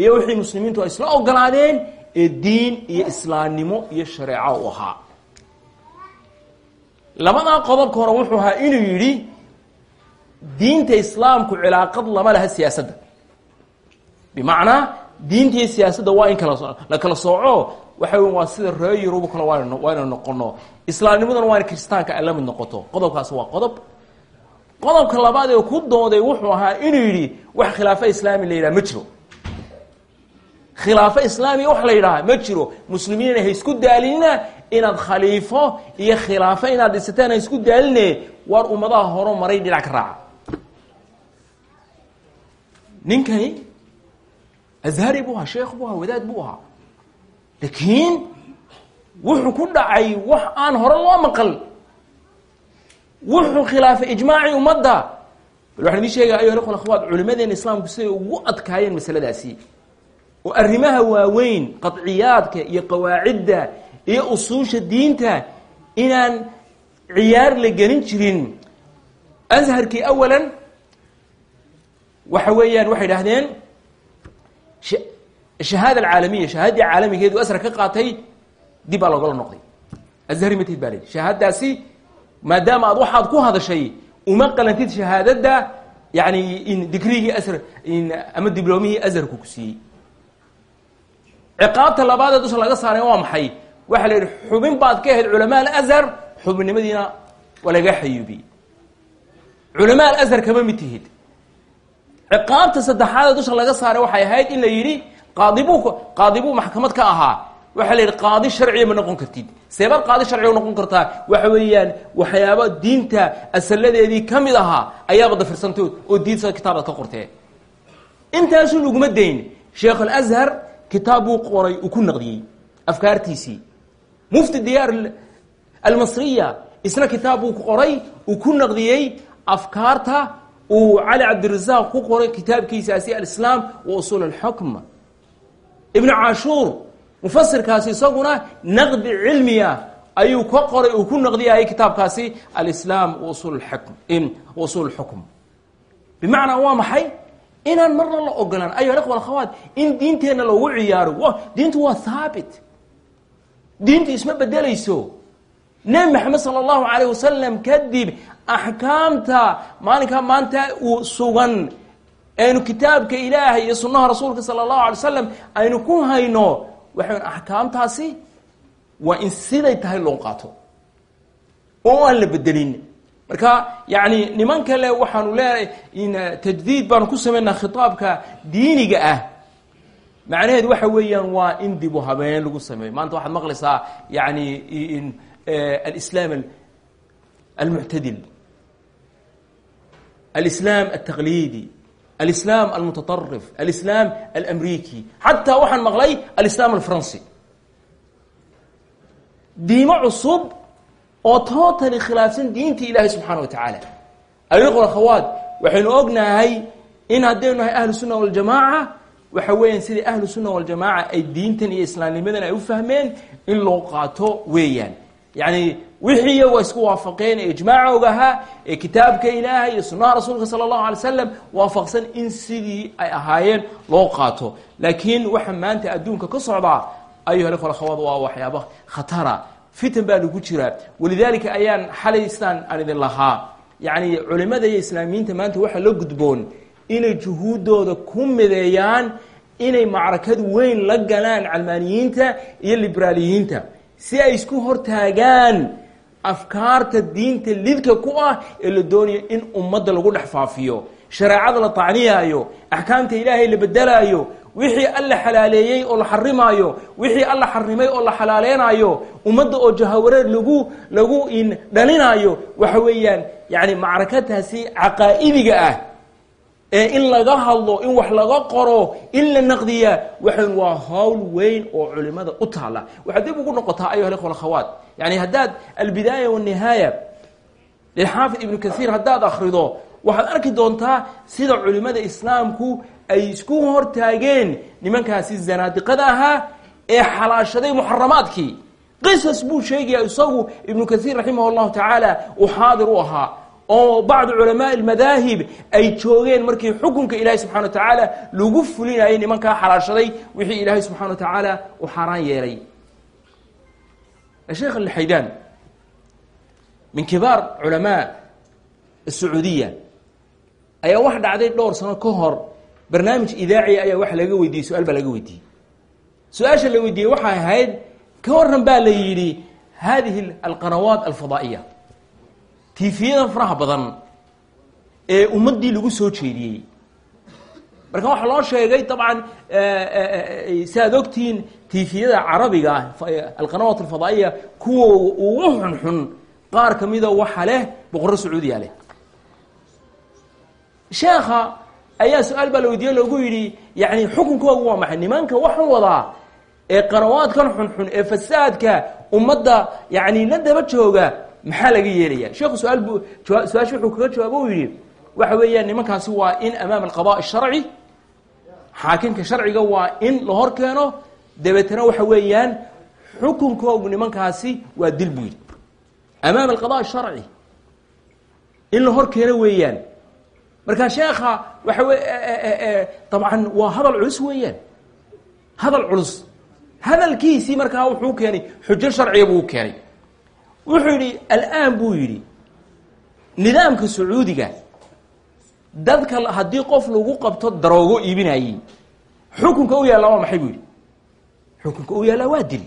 B: iyo wixii muslimiintu ay isla ogolaadeen ee diin iyo islaamnimo iyo shareeco u ahaa. Labadaa qodobka hore wuxuu ahaa inuu yidhi diinta islaamku cilaaqad lama laha siyaasadda. Bimacnaa diinta iyo siyaasadda waa in kala la kala sooco. Waxa wey waa sida reer yurub kale waan waaynu noqono islaamnimaduna waa in kiristaanka ay la mid noqoto. Qodobkaas waa qodob. Qodobka labaad ee ku dooday wuxuu ahaa inuu yidhi wax khilaafo islaami la yidhaha ma jiro. Khilaafo islaamiga wax la yidhaha ma jiro. Muslimiinna ha isku daalinina inaad khaliifo iyo khilaafo inaad dhisateen ha isku daaline waar ummadaha horo maray dhinac ka raaca. Ninkani ashari buu ahaa sheekh buu ahaa wadaad buu ahaa. Laakiin wuxuu ku dhacay wax aan hore loo maqal. Wuxuu khilaafay ijmaacii ummadda. Bal waxaan idin sheegaya ayo ikhwal akhwaat culimadeena islaamku siday ugu adkaayeen masaladaasi. Oo arrimaha waaweyn qadciyaadka iyo qawaacidda iyo usuusha diinta inaan ciyaar la gelin jirin. Asharkii awalan waxa weeyaan waxay idhahdeen shahaada alcaalamiya shahaadii caalamigeedu asra ka qaatay dib baa loogala noqday. Ashari matid baa lii shahaadadaasi maadaama aad waxaad ku hadashay uma qalantid shahaadadda yani in digrigii asr ama dibloomihii asharku ku siiyey. Ciqaabta labaadee dusha laga saaray waa maxay? Waxaa la yidhi xubin baad ka ahayd culamaa alashar xubinnimadiina waa laga xayuubiyey culamaa alashar kama mid tihid. Ciqaabta saddexaadee dusha laga saaray waxay ahayd in la yidhi qaadibuu qaadibuu maxkamad ka ahaa waxaa la yidhi qaadi sharciya ma noqon kartid. Seebaad qaadi sharciga noqon kartaa waxa weeyaan waxyaaba diinta asaladeedii ka ahaa ayaaba dafirsantay oo diinta kitaabaad ka qortee. Intaasu laguma dayn sheekh alashar kitaab buu qoray uu ku naqdiyey afkaartiisii. Mufti diyaar almasriya isna kitaab qoray uu ku naqdiyey afkaarta uu cali cabdirasaaq ku qoray kitaabkiisaasi alislaam wa usuul alxukm ibnu cashuur mufasirkaasi isaguna naqdi cilmiya ayuu ka qoray uu ku naqdiyayay kitaabkaasi alislaam usuul xukm bimacnaa waa maxay? Inaan marna la ogolaan. Ayo ikhwa akhawaat in diinteenna loogu ciyaaro diintu waa haabit diintu isma bedelayso. Nebi maxamed sala allahu calayh wasalam kadib axkaamta maalinkaa maanta uu sugan aynu kitaabka ilaahay iyo sunnaha rasuulka sala allahu alay wasalam aynu ku hayno waxayn axkaamtaasi waa in siday tahay loo qaato. Oo aan la bedelin marka yani niman kale waxaanu leenahay in tajdiid baanu ku samaynaa khitaabka diiniga ah. Macnaheedu waxa weeyaan waa in dib u habeen lagu sameeyo. Maanta waxaad maqlaysaa yani alislaam almuctadil alislaam altaqliidi alislaam almutaطarif alislaam alamriki xataa waxaan maqlay alislaam alfaransi. Diimo cusub oo totally khilaafsan diinta ilaahay subxaana wa tacaala ayqol akhawaad waxaynu ognahay in haddaynu nahay ahlu sunna waljamaaca waxa weeyaan sidai ahlu sunna waljamaaca ay diintan iyo islaamnimadan ay u fahmeen in loo qaato weeyaan. Yani wixii iyagu ay isku waafaqeen ee ijmaaca ogahaa ee kitaabka ilaahay iyo sunaha rasuulka sala allahu alay slam waafaqsan in sidii ay ahaayeen loo qaato. Laakiin waxa maanta adduunka ka socdaa ayuha ikhwa akhawaad waa waxyaaba khatara fitan baa lagu jiraa walidaalika ayaan xalay istaan aan idin lahaa. Yacni culimada iyo islaamiyiinta maanta waxaa la gudboon inay juhuuddooda ku mideeyaan inay macrakad weyn la galaan calmaaniyiinta iyo liberaaliyiinta si ay isku hortaagaan afkaarta diinta lidka ku ah ee la doonayo in ummadda lagu dhex faafiyo shareecada la tacniyaayo axkaamta ilaahay la bedelaayo wixii alla xalaaleeyey oo la xarimaayo wixii alla xarimay oo la xalaaleenaayo ummadda oo jahawareer lagu lagu dhalinaayo waxa weeyaan yani macrakataasi caqaa'idiga ah ee in laga hadlo in wax laga qoro in la naqdiyaa waxan waa hawl weyn oo culimada u taala waxaad dib ugu noqotaa ayuha ikhwa akhawaat yani haddaad albidaaya wanihaaya lilxaafid ibnu kasiir haddaad akrido waxaad arki doontaa sida culimada islaamku ay isku hortaageen nimankaasi zanaadiqada ahaa ee xalaashaday muxaramaadkii. Qisas buu sheegaya isagu ibnu kasiir raximah llahu tacaala uu xaadir u ahaa oo bacdu culamaa almadaahib ay joogeen markii xukunka ilaahay subxana wa tacaala lagu fulinayay nimankaa xalaashaday wixii ilaahay subxana wa tacaala uu xaaraan yeelay. Sheekh alxaydaan min kibaar culamaa asacuudiya ayaa wax dhacday dhowr sano ka hor. Barnaamij idaaciya ayaa wax laga weydiiyey su'aal baa laga weydiiyey. Su'aasha la weydiiyey waxay ahayd ka waran baa la yidhi hadihi alqanawaat alfadaa'iya tiifiyada faraha badan ee ummaddii lagu soo jeediyey. Marka waxaa loo sheegay dabcan si aad ogtihiin tiifiyada carabiga alqanawaat alfadaa'iya kuwa ugu xunxun qaar ka mida waxa leh boqorro sacuudiya leh. Sheekha ayaa su'aal baa la weydiiye loogu yidhi yani xukunkoogu waa maxay? Nimanka waxan wadaa ee qanawaadkan xunxun ee fasaadka ummadda yani la daba jooga maxaa laga yeelaya sheekhu su'aal bu su'aasha wuxuu kaga jawaabo u yidhi waxa weeyaan nimankaasi waa in amaama alqada sharci xaakimka sharciga waa in la hor keeno. Dabeetana waxa weeyaan xukunkoogu nimankaasi waa dil buu yidhi. Amaama alqada sharci in la hor keeno weeyaan. Marka sheekha waxa we dabcan waa hadal culus weeyaan. Hadal culus. Hadalkiisii markaa wuxuu keenay xujo sharciga buu keenay wuxuu yidhi al'aan buu yidhi nidaamka sacuudiga dadka haddii qof lagu qabto daroogo iibinayey xukunka u yaallaa waa maxay buu yidhi? Xukunka u yaallaa waa dil.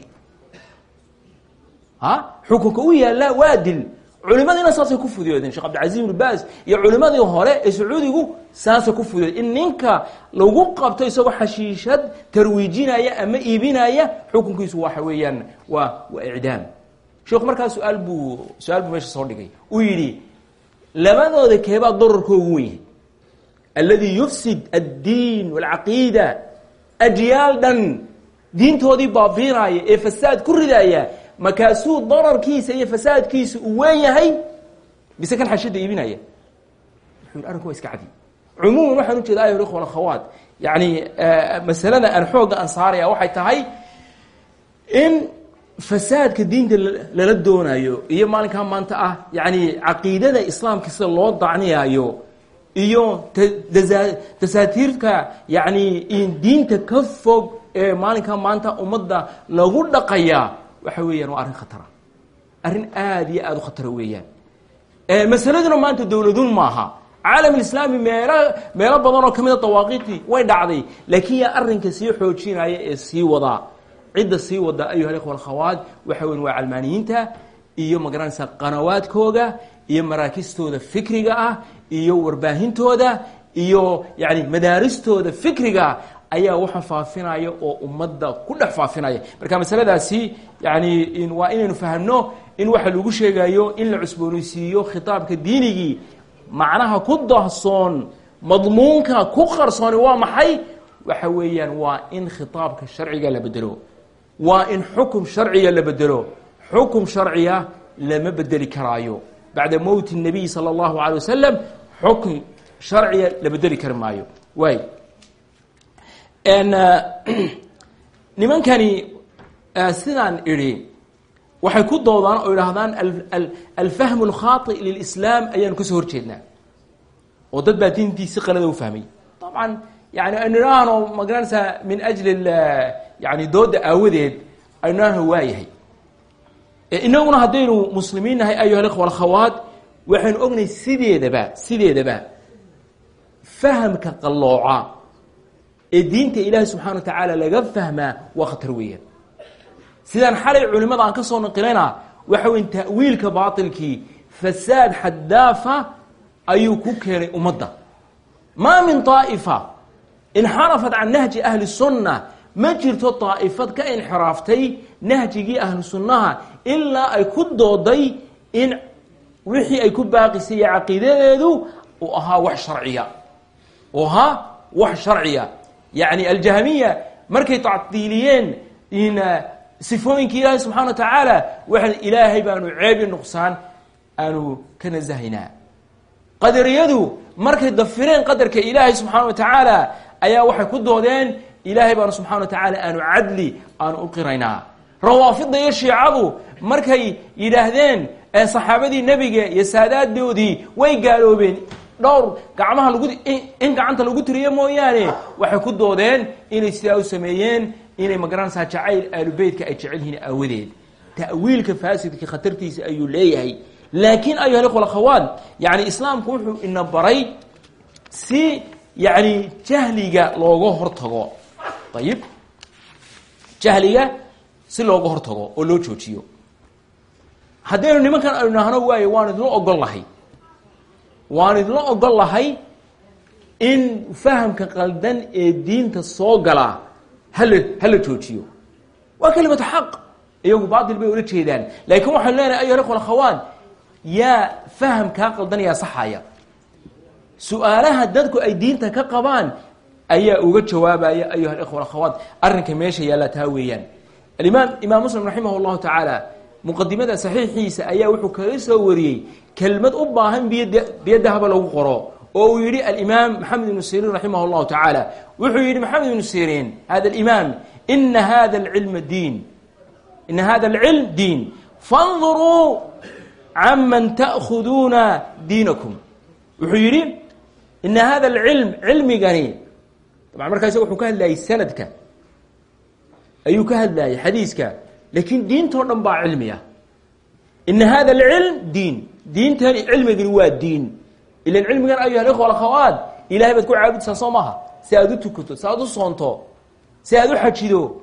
B: Ha xukunka u yaallaa waa dil. Culimadiina saasay ku fudiyoodeen sheekh cabdilcaziz ibnu baas iyo culimadii hore ee sacuudigu saasay ku fudiyoodeen in ninka lagu qabto isagoo xashiishad tarwiijinaya ama iibinaya xukunkiisu waxa weeyaan waa waa icdaam sheekhu markaa su'aal buu su'aal buu meesha soo dhigay. Uu yidhi labadooda keebaa dararkoogu wen yahay alladii yufsid addiin walcaqiida ajyaal dhan diintoodii baabiinaya ee fasaad ku ridaya makaasuu dararkiisa iyo fasaadkiisa uu weyn yahay mise kan xashada iibinaya? Wuxuu arrinku waa iska cadi cumuuman waxaan ujeeda ayuha ikhwa alakhawaat yani masalada aan xoogga aan saaraya waxay tahay in fasaadka diinta lala doonayo iyo maalinkaa maanta ah yani caqiidada islaamka sida loo dacniyaayo iyo dasaatiirka yani diinta ka fog ee maalinkaa maanta ummadda lagu dhaqaya waxa weeyaan waa arrin khatara. Arrin aada iyo aada u khatara weeyaan. Masaladuna maanta dowladun maaha. Caalam islaami meelo meelo badan oo kamida dawaaqiitii way dhacday laakiin yaa arrinka sii xoojinaya ee sii wadaa cidda sii wada ayuha ikhwa alkhawaat waxa weyn waa calmaaniyiinta iyo magaranaysa qanawaadkooga iyo maraakistooda fikriga ah iyo warbaahintooda iyo yani madaaristooda fikriga ayaa waxa faafinaya oo ummadda ku dhex faafinaya marka masaladaasi yani waa inaynu fahamno in waxa lagu sheegayo in la cusboonaysiiyo khitaabka diinigii. Macnaha ku dahsoon madmuunka ku qarsooni waa maxay? Waxa weeyaan waa in khitaabka sharciga la bedelo waa in xukum sharciga la bedelo xukum sharciga lama bedeli karaayo bacda mowti الnabiy salى اllahu alay wasalam xukm sharciga la bedeli kari maayo waay (clears throat) nimankani sidaan idhi waxay ku doodaan oo idhaahdaan alfahm اlkhaaطئ lilslaam ayaanu kasoo horjeednaa oo dad baa diintiisi qalada u fahmay dabcan yani aynu idhaahno magaranaysaa min ajli yani dooda aawadeed idhaahno waayahay. Inaguna haddaynu muslimiin nahay ayuha اlkhwa alkhawaat waxaynu ognahay sideedaba sideedaba fahamka qallooca ee diinta ilaahi subxana wa tacaala laga fahmaa waa khatar weeyaan. Sidaan xalay culimada aan ka soo naqilayna waxa weyn ta'wiilka baatilkii fasaad xaddaafa ayuu ku keenay ummadda. Maa min طaa'ifa inxarafat can nahji ahli sunna ma jirto daa'ifad ka inxiraaftay nahjigii ahlu sunnaha ilaa ay ku dooday in wixii ay ku baaqisay caqiidadeedu uu ahaa wax sharciya uu ahaa wax sharciya. Yacni aljahmiya markay tacdiiliyeen in sifooyinka ilaahi subxana wa tacaala waxay ilaahay baanu ceebi nuqsaan aanu ka nasahaynaa. Qadariyadu markay dafireen qadarka ilaahay subxaana wa tacaala ayaa waxay ku doodeen ilaahay baanu subxana wa tacaala aanu cadli aanu u qiraynaa rawaafidda iyo shiicadu markay yidhaahdeen saxaabadii nebiga iyo saadaadoodii way gaaloobeen. Dhowr gacmaha lagu in gacanta lagu tiriyo mooyaane waxay ku doodeen inay sidaa u sameeyeen inay ma garanaysaa jacayl aalubeytka ay jecel yihiin aawadeed. Ta'wiilka faasidka khatartiisa ayuu leeyahay. Laakiin ayuha ikhwa akhawaat yani islaamku wuxuu ina baray si yani jahliga looga hortago ayib jahliga si looga hortago oo loo joojiyo. Haddaynu nimankan aynu nahno waayo waan idinla ogol lahay. Waan idinla ogol lahay in fahamka qaldan ee diinta soo galaa hala hala joojiyo. Waa kelimatu xaq. Iyagu baatil bay ula jeedaan. Laakiin waxaynu leenahay ayuha ikhwa akhawaan yaa fahamkaa qaldan yaa saxaya su'aalaha dadku ay diinta ka qabaan ayaa uga jawaabaya ayuha ikhwa akhawaat arrinka meesha yaalla taa weeyaan. Alimaam imaam muslim raximah llahu tacaala muqadimada saxiixiisa ayaa wuxuu kaga soo wariyey kelmad u baahan biy biyo dahaba lagu qoro oo uu yidhi alimaam maxamed ibnu siriin raximah llahu tacaala wuxuu yidhi maxamed ibnu siriin hada alimaam ina hada alcilma diin ina hada alcilm diin fanduruu caman ta'khuduuna diinakum. Wuxuu yidhi ina hada alcilm cilmigani daban markaa wuxuu ka hadlayay sanadka. Ayuu ka hadlayay xadiiska. Laakiin diintao dhan baa cilmiya. Hada alcilm diin. Diintani cilmigani waa diin. Ilan cilmigan ayuha alikhwa alakhawaat ilahay baad ku caabudsaa soo maaha. Si aad u soonto si xajido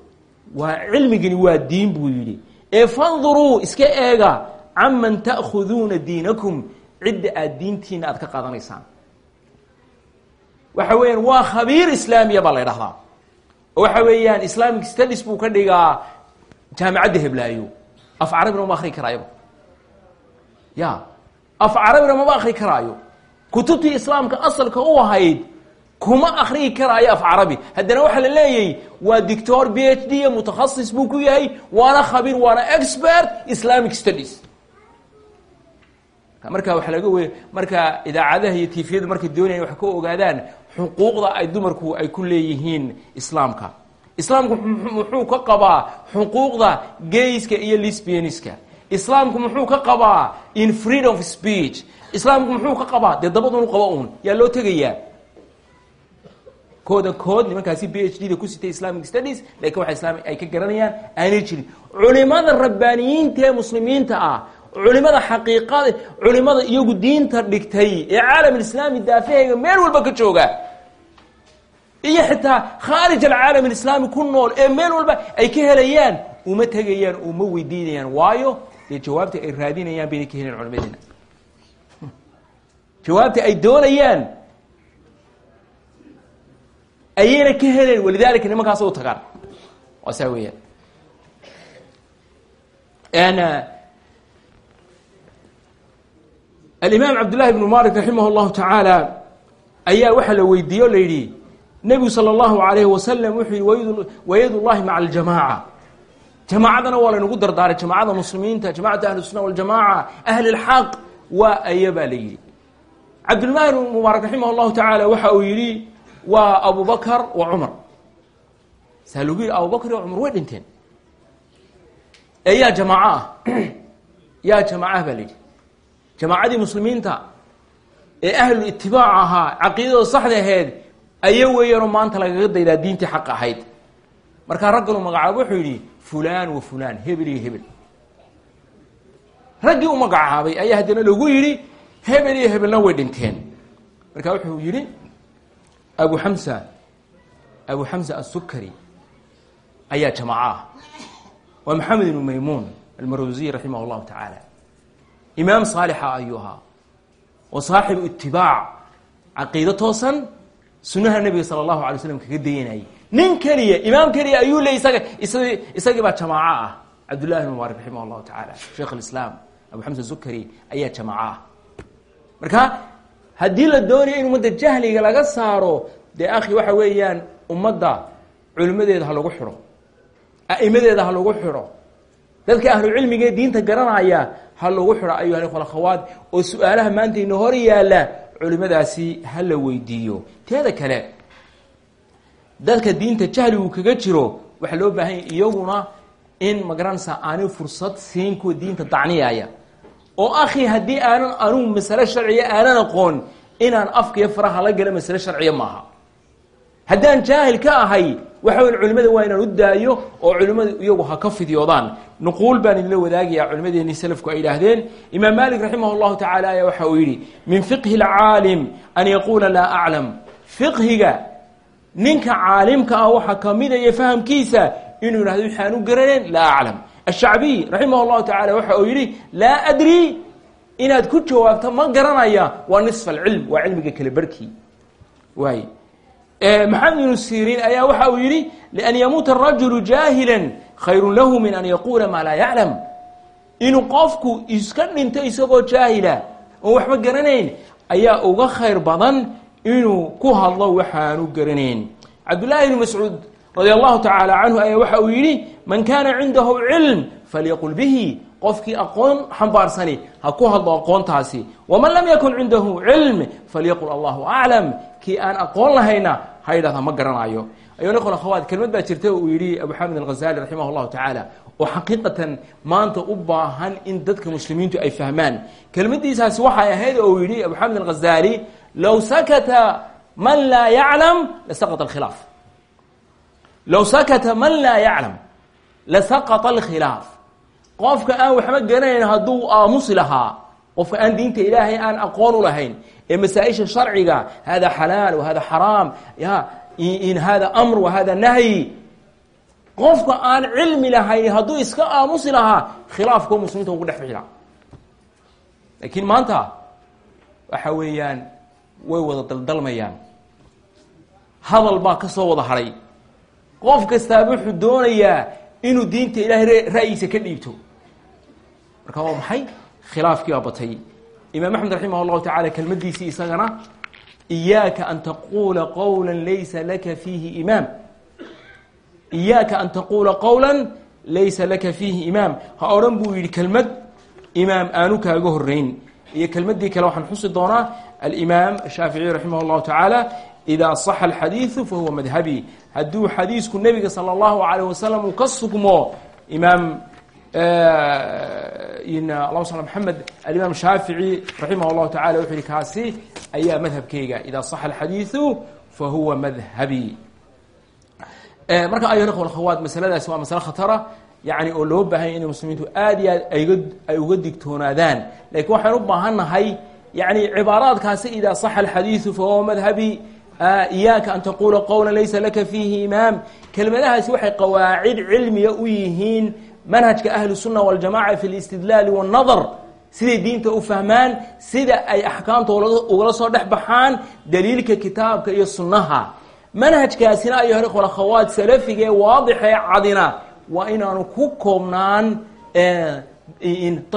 B: waa cilmigani waa diin buu yidhi. Ee fanduruu iska eega caman ta'khuduuna diinakum cidda aad diintiina aad ka qaadanaysaan waxa weeyaan waa khabiir islaamiya baa la ydhahdaa oo waxa weeyaan islamic studies buu ka dhigaa jaamicadda heblaayo. Af carabina ma akri karaayoba ya af carabina mama akri karaayo. Kutubtii islaamka asalka u ahayd kuma akriyi karaayo af carabi. Haddana waxaa la leeyahy waa dictor b h d mutakhasis buu ku yahay waana khabiir waana expert islamic studies. Marka waaa laga wey marka idaacadaha iyo tifiyadu markay doonayan waxay ka ogaadaan xuquuqda ay dumarku ay ku leeyihiin islaamka. Islaamku muxuu ka qabaa xuquuqda gayska iyo lisbianiska islaamku muxuu ka qabaa in freedom of speech. Islaamku muxuu ka qabaa dee dabadunu qaba uun yaa loo tegayaa? Kooda kood nimankaasi b h d da ku sitay islamic studies laakiin waxa islaam ay ka garanayaan aanay jirin. Culimada rabbaaniyiinta ee muslimiinta ah culimada xaqiiqada culimada iyagu diinta dhigtay ee caalamalislaami daafahayga meel walba ka jooga iyo xitaa khaarij alcaalam alislaami ku nool ee meel walba ay ka helayaan uma tegayaan uma weydiinayaan. Waayo dee jawaabta ay raadinayaan bayna ka helin culimadeena jawaabta ay doonayaan ayayna ka heleen walidaalika nimankaas u tagaan. Waa saa weeyaan. Alimaam cabdullahi bnu malik raximah اllahu tacaala ayaa waxaa la weydiiye o nebigu sal allahu alayhi wasalam wuxuu yihi wayad ullahi maca aljamaaca. Jamaacadana waa laynagu dardaaray jamaacada muslimiinta jamaacata ahlusuna waljamaaca ahlilxaq waa aya baa la yidhi. Cabdilmaahir mubaarak raximah llahu tacaala waxa uu yidhi waa abubakar wa cumar. Saa logu yidhi abubakar iyo cumar way dhinteen. Ee yaa jamaaca ah (clears throat) yaa jamaacaah baa la yidhi. Jamaacadii muslimiinta ee ahlulitibaac ahaa caqiidada saxda aheed aya weeyaanoo maanta lagaga daydaa diintii xaq ahayd. Markaa ragganuu magacaabo wuxuu yidhi fulan wa fulan hebel iyo hebel. Raggii u magacaabay ayaa haddana lagu yidhi hebel iyo hebelna way dhinteen. Markaa wuxuu yidhi abu xamsa abu xamsa asukari ayaa jamaaco ah. Waa maxamed ibnu maymuun almarwasiy raximah llahu tacaala. Imaam saalixa ayuu ahaa. Oo saaxibu itibaac toosan sunaha nebiga sala allahu alay slam kaga dayanayay nin keliya imaam keliya ayuu leey isaga isagi isagii baa jamaaco ah. Cabdullahi bn mubaarak raximah llahu tacaala sheikh alislaam abu xamsa sukari ayaa jamaaco ah. Marka haddii la doonayo in ummadda jahliga laga saaro dee akhi waxa weeyaan ummadda culimadeeda ha lagu xidho a'imadeeda ha lagu xidho dadka ahlucilmiga ee diinta garanaya ha lagu xidho ayuha ikhwa akhawaat oo su'aalaha maanta ina hor yaalla culimadaasi ha la weydiiyo. Teeda kale dadka diinta jahligu kaga jiro waxaa loo baahan iyaguna in magaranaysa aanay fursad siin kuwa diinta dacniyaya. Oo akhi haddii aanan anugu masale sharciya aanan aqoon inaan afkaiyo faraha la gala masale sharciya maaha. Haddaan jaahil ka ahay waxa weya culimada waa inaan u daayo oo culimmadu iyagu ha ka fidyoodaan nuquul baan idinla wadaagayaa culimadeenii salafku ay yidhaahdeen. Imaam malik raximah llahu tacaala ayaa waxa uu yidhi min fiqhi lcaalim an yaquula laa aclam fiqhiga ninka caalimka ah waxaa kamida iyo fahamkiisa inuu yidhahdo waxaan u garaneen laa aclam ashacbiy raximah llahu tacala waxa uu yidhi laa adri inaad ku jawaabto ma garanaya waa nisf alcilm waa cilmiga kale barhkii waay maxamed ibnu siriin ayaa waxa uu yidhi lian yamuuta arajulu jaahila khayru lahu min an yaquula maa laa yaclam inuu qofku iska dhinto isagoo jaahila oon waxba garanayn ayaa uga khayr badan inuu ku hadlo waxaanu garanayn. Cabdullaahi ibnu mascuud radia allahu tacaala canhu ayaa waxa uu yidhi man kaana cindahu cilm falyaqul bihi qofkii aqoon xambaarsani ha ku hadlo aqoontaasi. Waman lam yakun cindahu cilm falyaqul allahu aclam kii aan aqoon lahayna ha yidhahda ma garanayo akhawaat kelmad baa jirta uu yidhi abu xamed alghazali raximah llahu tacaala oo xaqiiqatan maanta u baahan in dadka muslimiintu ay fahmaan. Kelmadiisaasi waxay ahayd oo yidhi abu xamed alghazali low sakata man laa yaclam lasaqط alkhilaaf. Low sakata man laa yaclam lasaqط alkhilaaf qofka aan waxba garanayn hadduu aamusi lahaa qofka aan diinta ilaahay aan aqoon u lahayn ee masaaisha sharciga hada xalaal wahada xaraam ya in hada amr wahada nahyi qofka aan cilmi lahayn hadduu iska aamusi lahaa khilaafko muslimiinta ugu dhex bixi laakiin maanta waxa weeyaan way wada daldalmayaan. Hadal baa ka soo wada hadhay qof kastaaba wuxuu doonayaa inuu diinta ilaahay ra'yigiisa ka dhiibto marka waa maxay? khilaafkii baa batay. Imaam axmed raximah llahu tacala kelmadiisii isagana iyaaka an taquula qowla laysa laka fiihi imaam. Iyaaka an taquula qowla laysa laka fiihi imaam. Ha odhan buu yidhi kelmad imaam aanu kaaga horeyn iyo kelmadii kale waxaan xusi doonaa alimaam shaaficiy raximah llahu tacaala idaa saxa alxadiidu fahuwa madhabi. Hadduu xadiisku nebiga sala allahu alayh wasalam uu allahuma sal maxamed alimaam shaafici raximah llahu tacala wuxuu yihi kaasi ayaa madhabkeyga idaa saxa alxadiidu fahuwa madhabi. Marka ayuha ikhwa akhawaat masaladaasi waa masale khatara yani oo loo baahanya inay muslimiintu aad iyo aad ayga ay uga digtoonaadaan. Lakiin waxaan u baahannahay yani cibaaraadkaasi idaa saxa alxadiidu fahuwa madhabi an taquula qowla laysa laka fiihi imaam. Kelmadahaasi waxay qawaacid cilmiga u yihiin manhajka ahlu sunna waljamaca fi listidlaali wاnnadar siday diinta u fahmaan sida ay axkaamta ugala soo dhex baxaan daliilka kitaabka iyo sunnaha. Manhajkaasina ayo hore khulakhawaad salafiga ee waadixa ee cadina waa inaanu ku koobnaan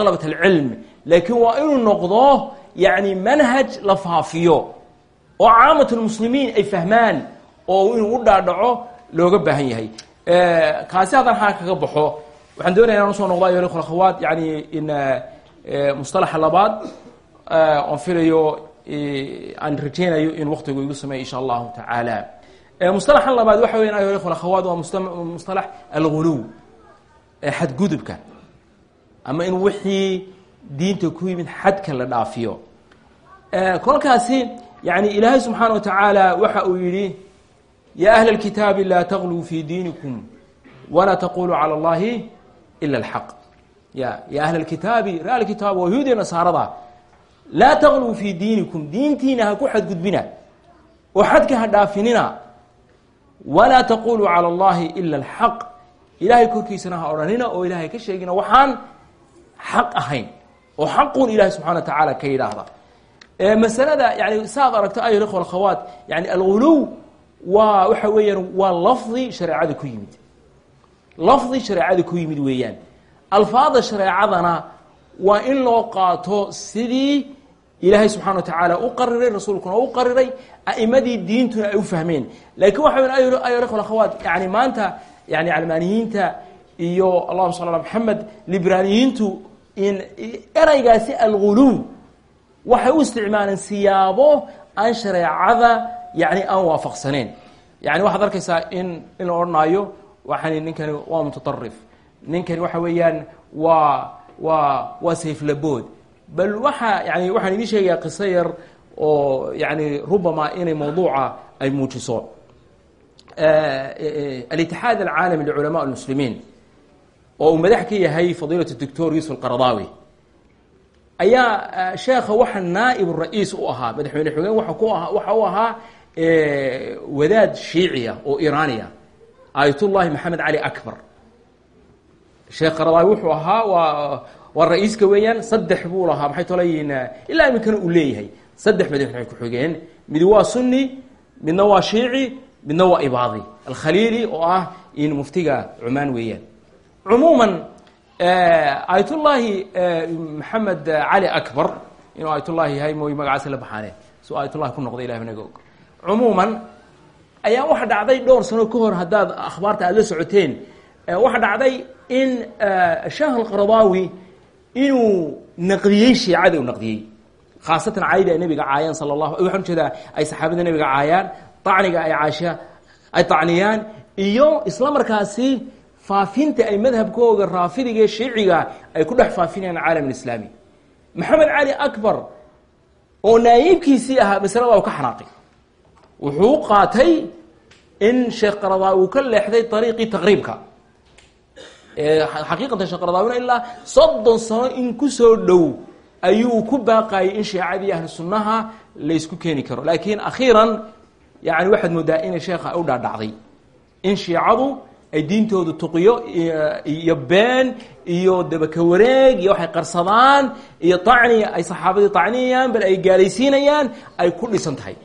B: alabat alcilm. Laakiin waa inuu noqdo yani manhaj la faafiyo oo caamat lmuslimiin ay fahmaan oo inuu u dhaadhaco looga baahan yahay. Kaasi haddaan xaa kaga baxo waxaan doonaya inaan usoo noqdo ayo khulakhawaad yani in mustalaxa labaad oon filayo aan rajeynayo in waktigu igu sameeya insha allahu tacaala mustalaxan labaad waxa weyan ayo khulakhawaad waa mustalax alguluw xadgudubka ama in wixii diinta ku yimid xadka la dhaafiyo kolkaasi yani ilaahay subxaana wa tacaala waxa uu yihi ya ahla اlkitaabi laa tagluu fi diinikum walaa taquluu calى اllahi ila alxaq ya ya ahla alkitaabi ree alkitaab waa yahuudiya nasaarada laa taqluu fii diinikum diintiina ha ku xadgudbina oo xadka ha dhaafinina walaa taquluu cala allahi ila alxaq ilaahay korkiisana ha odhanina oo ilaahay ka sheegina waxaan xaq ahayn oo xaqun ilahay subxana wa tacaala ka yidhaahda masalada yani saaad aragto ayhkhw alkhawaat yani alguluw waa waxa weeyaan waa lafdi shareecada ku yimid lafdi shareecada ku yimid weeyaan. Alfaada shareecadana waa in loo qaato sidii ilaahay subxana wa tacaala u qariray rasuulkuna u qariray a'imadii diintuna ay u fahmeen. Laakiin waxa weyan ayol ikhwa alkhawaat yani maanta yani calmaaniyiinta iyo allahuma sal ala maxamed libraaniyiintu in eraygaasi alguluw waxay u isticmaaleen siyaabo aan shareecada yani aan waafaqsaneyn yani waxaad arkaysaa in in la odhanaayo waxani ninkani waa mutaarif ninkani waxa weeyaan waa waa waa sayflabood bal waxa yani waxaan idiin sheegayaa qiso yar oo yani rubama inay mawduuca ay muujiso. Alitixaad alcaalami liculamaa lmuslimiin oo uu madax ka yahay fadiilat doctor yusuf alqaradaawi ayaa sheekha waxa naaib ra'iis u ahaa madaxweyne xogeen waa ku aha waxa u ahaa wadaad shiiciya oo iraaniya ayatullahi maxamed cali akbar. Sheekh qaradaawi wuxuu ahaa waa waa ra'iiska weeyaan saddex buu lahaa maxay tolayiin ilaa iminkana uu leeyahay. Saddex madaxweyne ku-xigeen mid waa sunni midna waa shiici midna waa ibaadi. Alkhaliili oo ah in muftiga cumaan weeyaan. Cumuuman ayatullaahi maxamed cali akbar inuu ayatullahi yahay mooy magacaas la baxaane su ayatullahi ku noqda ilah naga og. Cumuuman ayaa waxa dhacday dhowr sano ka hor haddaad akhbaarta aada la socoteen. Waxa dhacday in shaah alqaradaawi inuu naqdiyey shiicada u naqdiyey. Khaasatan cayda ay nabiga caayaan sala allahu waxaan u jeedaa ay saxaabada nabiga caayaan acniga ay caasha ay tacniyaan iyo isla markaasi faafinta ay madhabkooga raafidiga shiiciga ay ku dhex faafinayaan caalam alislaami maxamed cali akbar oo naayiibkiisii ahaa masalada u ka xanaaqay wuxuu qaatay in sheekh qaradaawi uu ka leexday ariiqii taqriibka. Xaqiiqatan sheekh qaradaawina ilaa soddon sano in ku soo dhow ayuu ku baaqayay in shiicadii ahlu sunnaha laysku keeni karo. Laakiin akhiiran yani waxaad moodaa inay sheekha u dhaadhacday. In shiicadu ay diintoodu tuqiyo iyo been iyo dabaka wareeg iyo waxay qarsadaan iyo tacni ay saxaabadii tacniyayaan bal ay gaalaysiinayaan ay ku dhisan tahay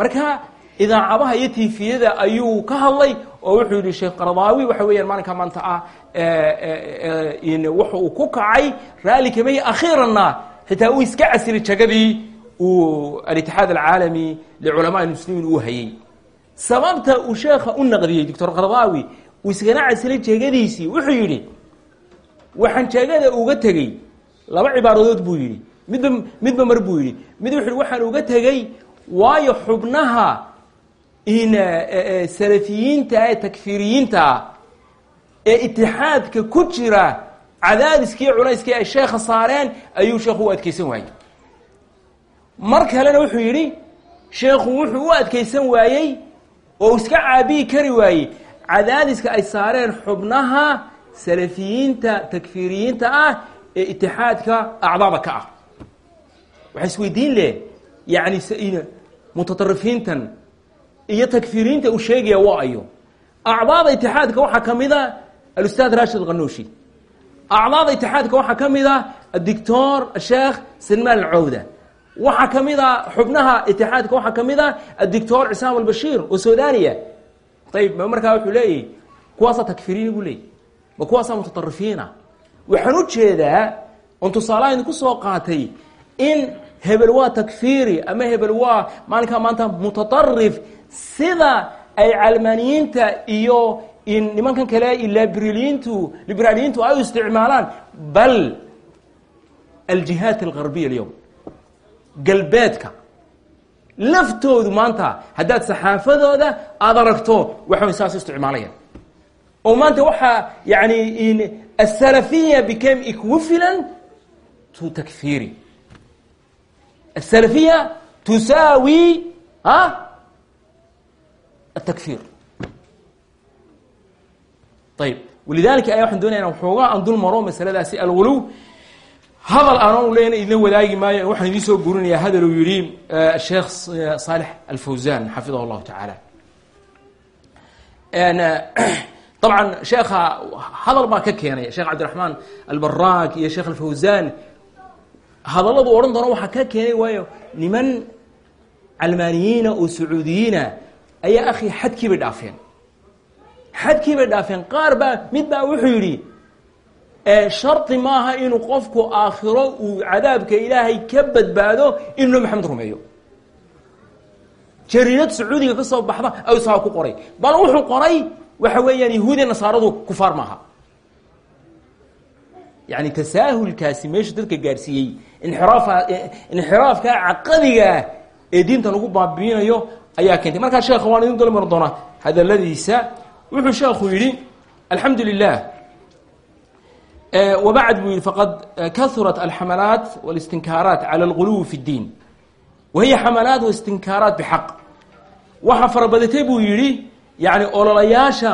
B: marka idaacabaha iyo tifiyada ayuu ka hadlay oo wuxuu yihi sheekh qaradaawi waxa weeyaan maalinka maanta ah wuxa uu ku kacay raali kamay akhiiranna xitaa uu iska casiri jagadii uu alitixaad alcaalami liculamaa muslimiin uu hayey sababta uu sheekha u naqdiyey doctor qaradaawi uu iskana casilay jeegadiisii wuxuu yidhi waxaan jeegada uga tegey laba cibaaradood buu yidhi midba midba mar buu yidhi mid wuxu yhi waxaan uga tegey waayo xubnaha in salafiyiinta ee takfiiriyiinta ee itixaadka ku jira cadaadiskii culayskii ay sheekha saareen ayuu sheekhu u adkeysan waayey. Mar kalena wuxuu yidhi sheekhu wuxuu u adkeysan waayey oo iska caabiyi kari waayey cadaadiska ay saareen xubnaha salafiyiinta takfiiriyiinta ah ee itixaadka acdaada ka ah. Waxaa isweydiin leh yani mutaarifiintan iyo takfiiriyiinta uu sheegaya waa ayo. Acdaada itixaadka waxaa ka mid a rashid alqanuushi acdaada itixaadka waxaa ka mid ah adictor sheekh salmaan alcawda. Waxaa ka xubnaha itixaadka waxaa ka mid ah adictor cisaam albashiir oo suudaniya ayib ma markaa wuxuu leeyahy kuwaasaa takfiriina buu leeyay ma kuwaasaa waxaan u jeedaa on tusaalahayn ku soo qaatay in hebel waa takfiri ama hebel waa maalinkaa maanta mutaطarif sida ay calmaaniyiinta iyo nimankan kale liberaliintu liberaliyiintu ay u isticmaalaan. Bal aljihaat algarbiya alyowm galbeedka laftoodu maanta haddaad saxaafadooda aada aragto waxay saas isticmaalayaan. Oo maanta waxaa yani asalafiya became equivalent to takfiri asalafiya tusaawi ha atakfir ayb walidalika aya waxaan doonaya waxoogaa aan dul maro masaladaasi alguluw hadal aanan leyna idin wadaagi maayo waxaan idiin soo gurinaya hadal uu yihi sheekh saalex alfawzan xafidahu llahu tacaala dabcan sheekha hadal baa ka keenay sheekh cabdiraxmaan albarak iyo sheekh alfawzan hadalladu odhan doona waxaa ka keenay waayo niman calmaaniyiina oo sacuudiyiina ayaa akhi xadkii bay dhaafeen. Xadkii bay dhaafeen. Qaar baa mid baa wuxuu yidhi shardi maaha inuu qofku aakhiro uu cadaabka ilaahay ka badbaado inuu nabi maxamed rumeeyo. Jariirad sacuudiga ka soo baxda ayuu saa ku qoray. Bal wuxuu qoray waxa weeyaan yahuudiya nasaaradu kufaar maaha yani tasaahulkaasi meeshu dadka gaadhsiiyey inxiraafa inxiraafka caqadigaah ee diinta lagu baabiinayo ayaa keentay markaa sheekha waan idin dulmar doonaa hadaladiisa wuxuu sheekhu yidhi alxamdu lilah wbacd buu yihi faqad kahurat alxamalaat wاlistinkaaraat calى اlguluwi fi اddiin wa hiya xamalaat waistinkaaraat bxaq waxaa farabadatay buu yidhi yani ololayaasha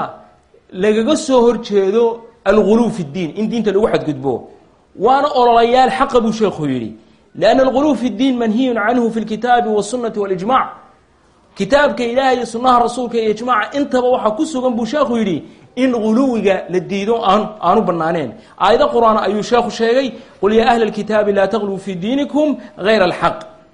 B: lagaga soo horjeedo الغلو fi ddiin in diinta lagu xadgudbo waana ololayaal xaqa buu sheekhu yidhi lanna alguluw fi ddiin manhiyun canhu fi lkitaabi wasunnati walijmac kitaabka ilaahay iyo sunnaha rasuulka iyo ijmaaca intaba waxaa ku sugan buu sheekhu yidhi in guluwiga la diido aan aanu banaaneen aayado qur'aan ayuu sheekhu sheegay qul yaa ahla اlkitaabi laa taqluu fi diinikum gayra اlxaq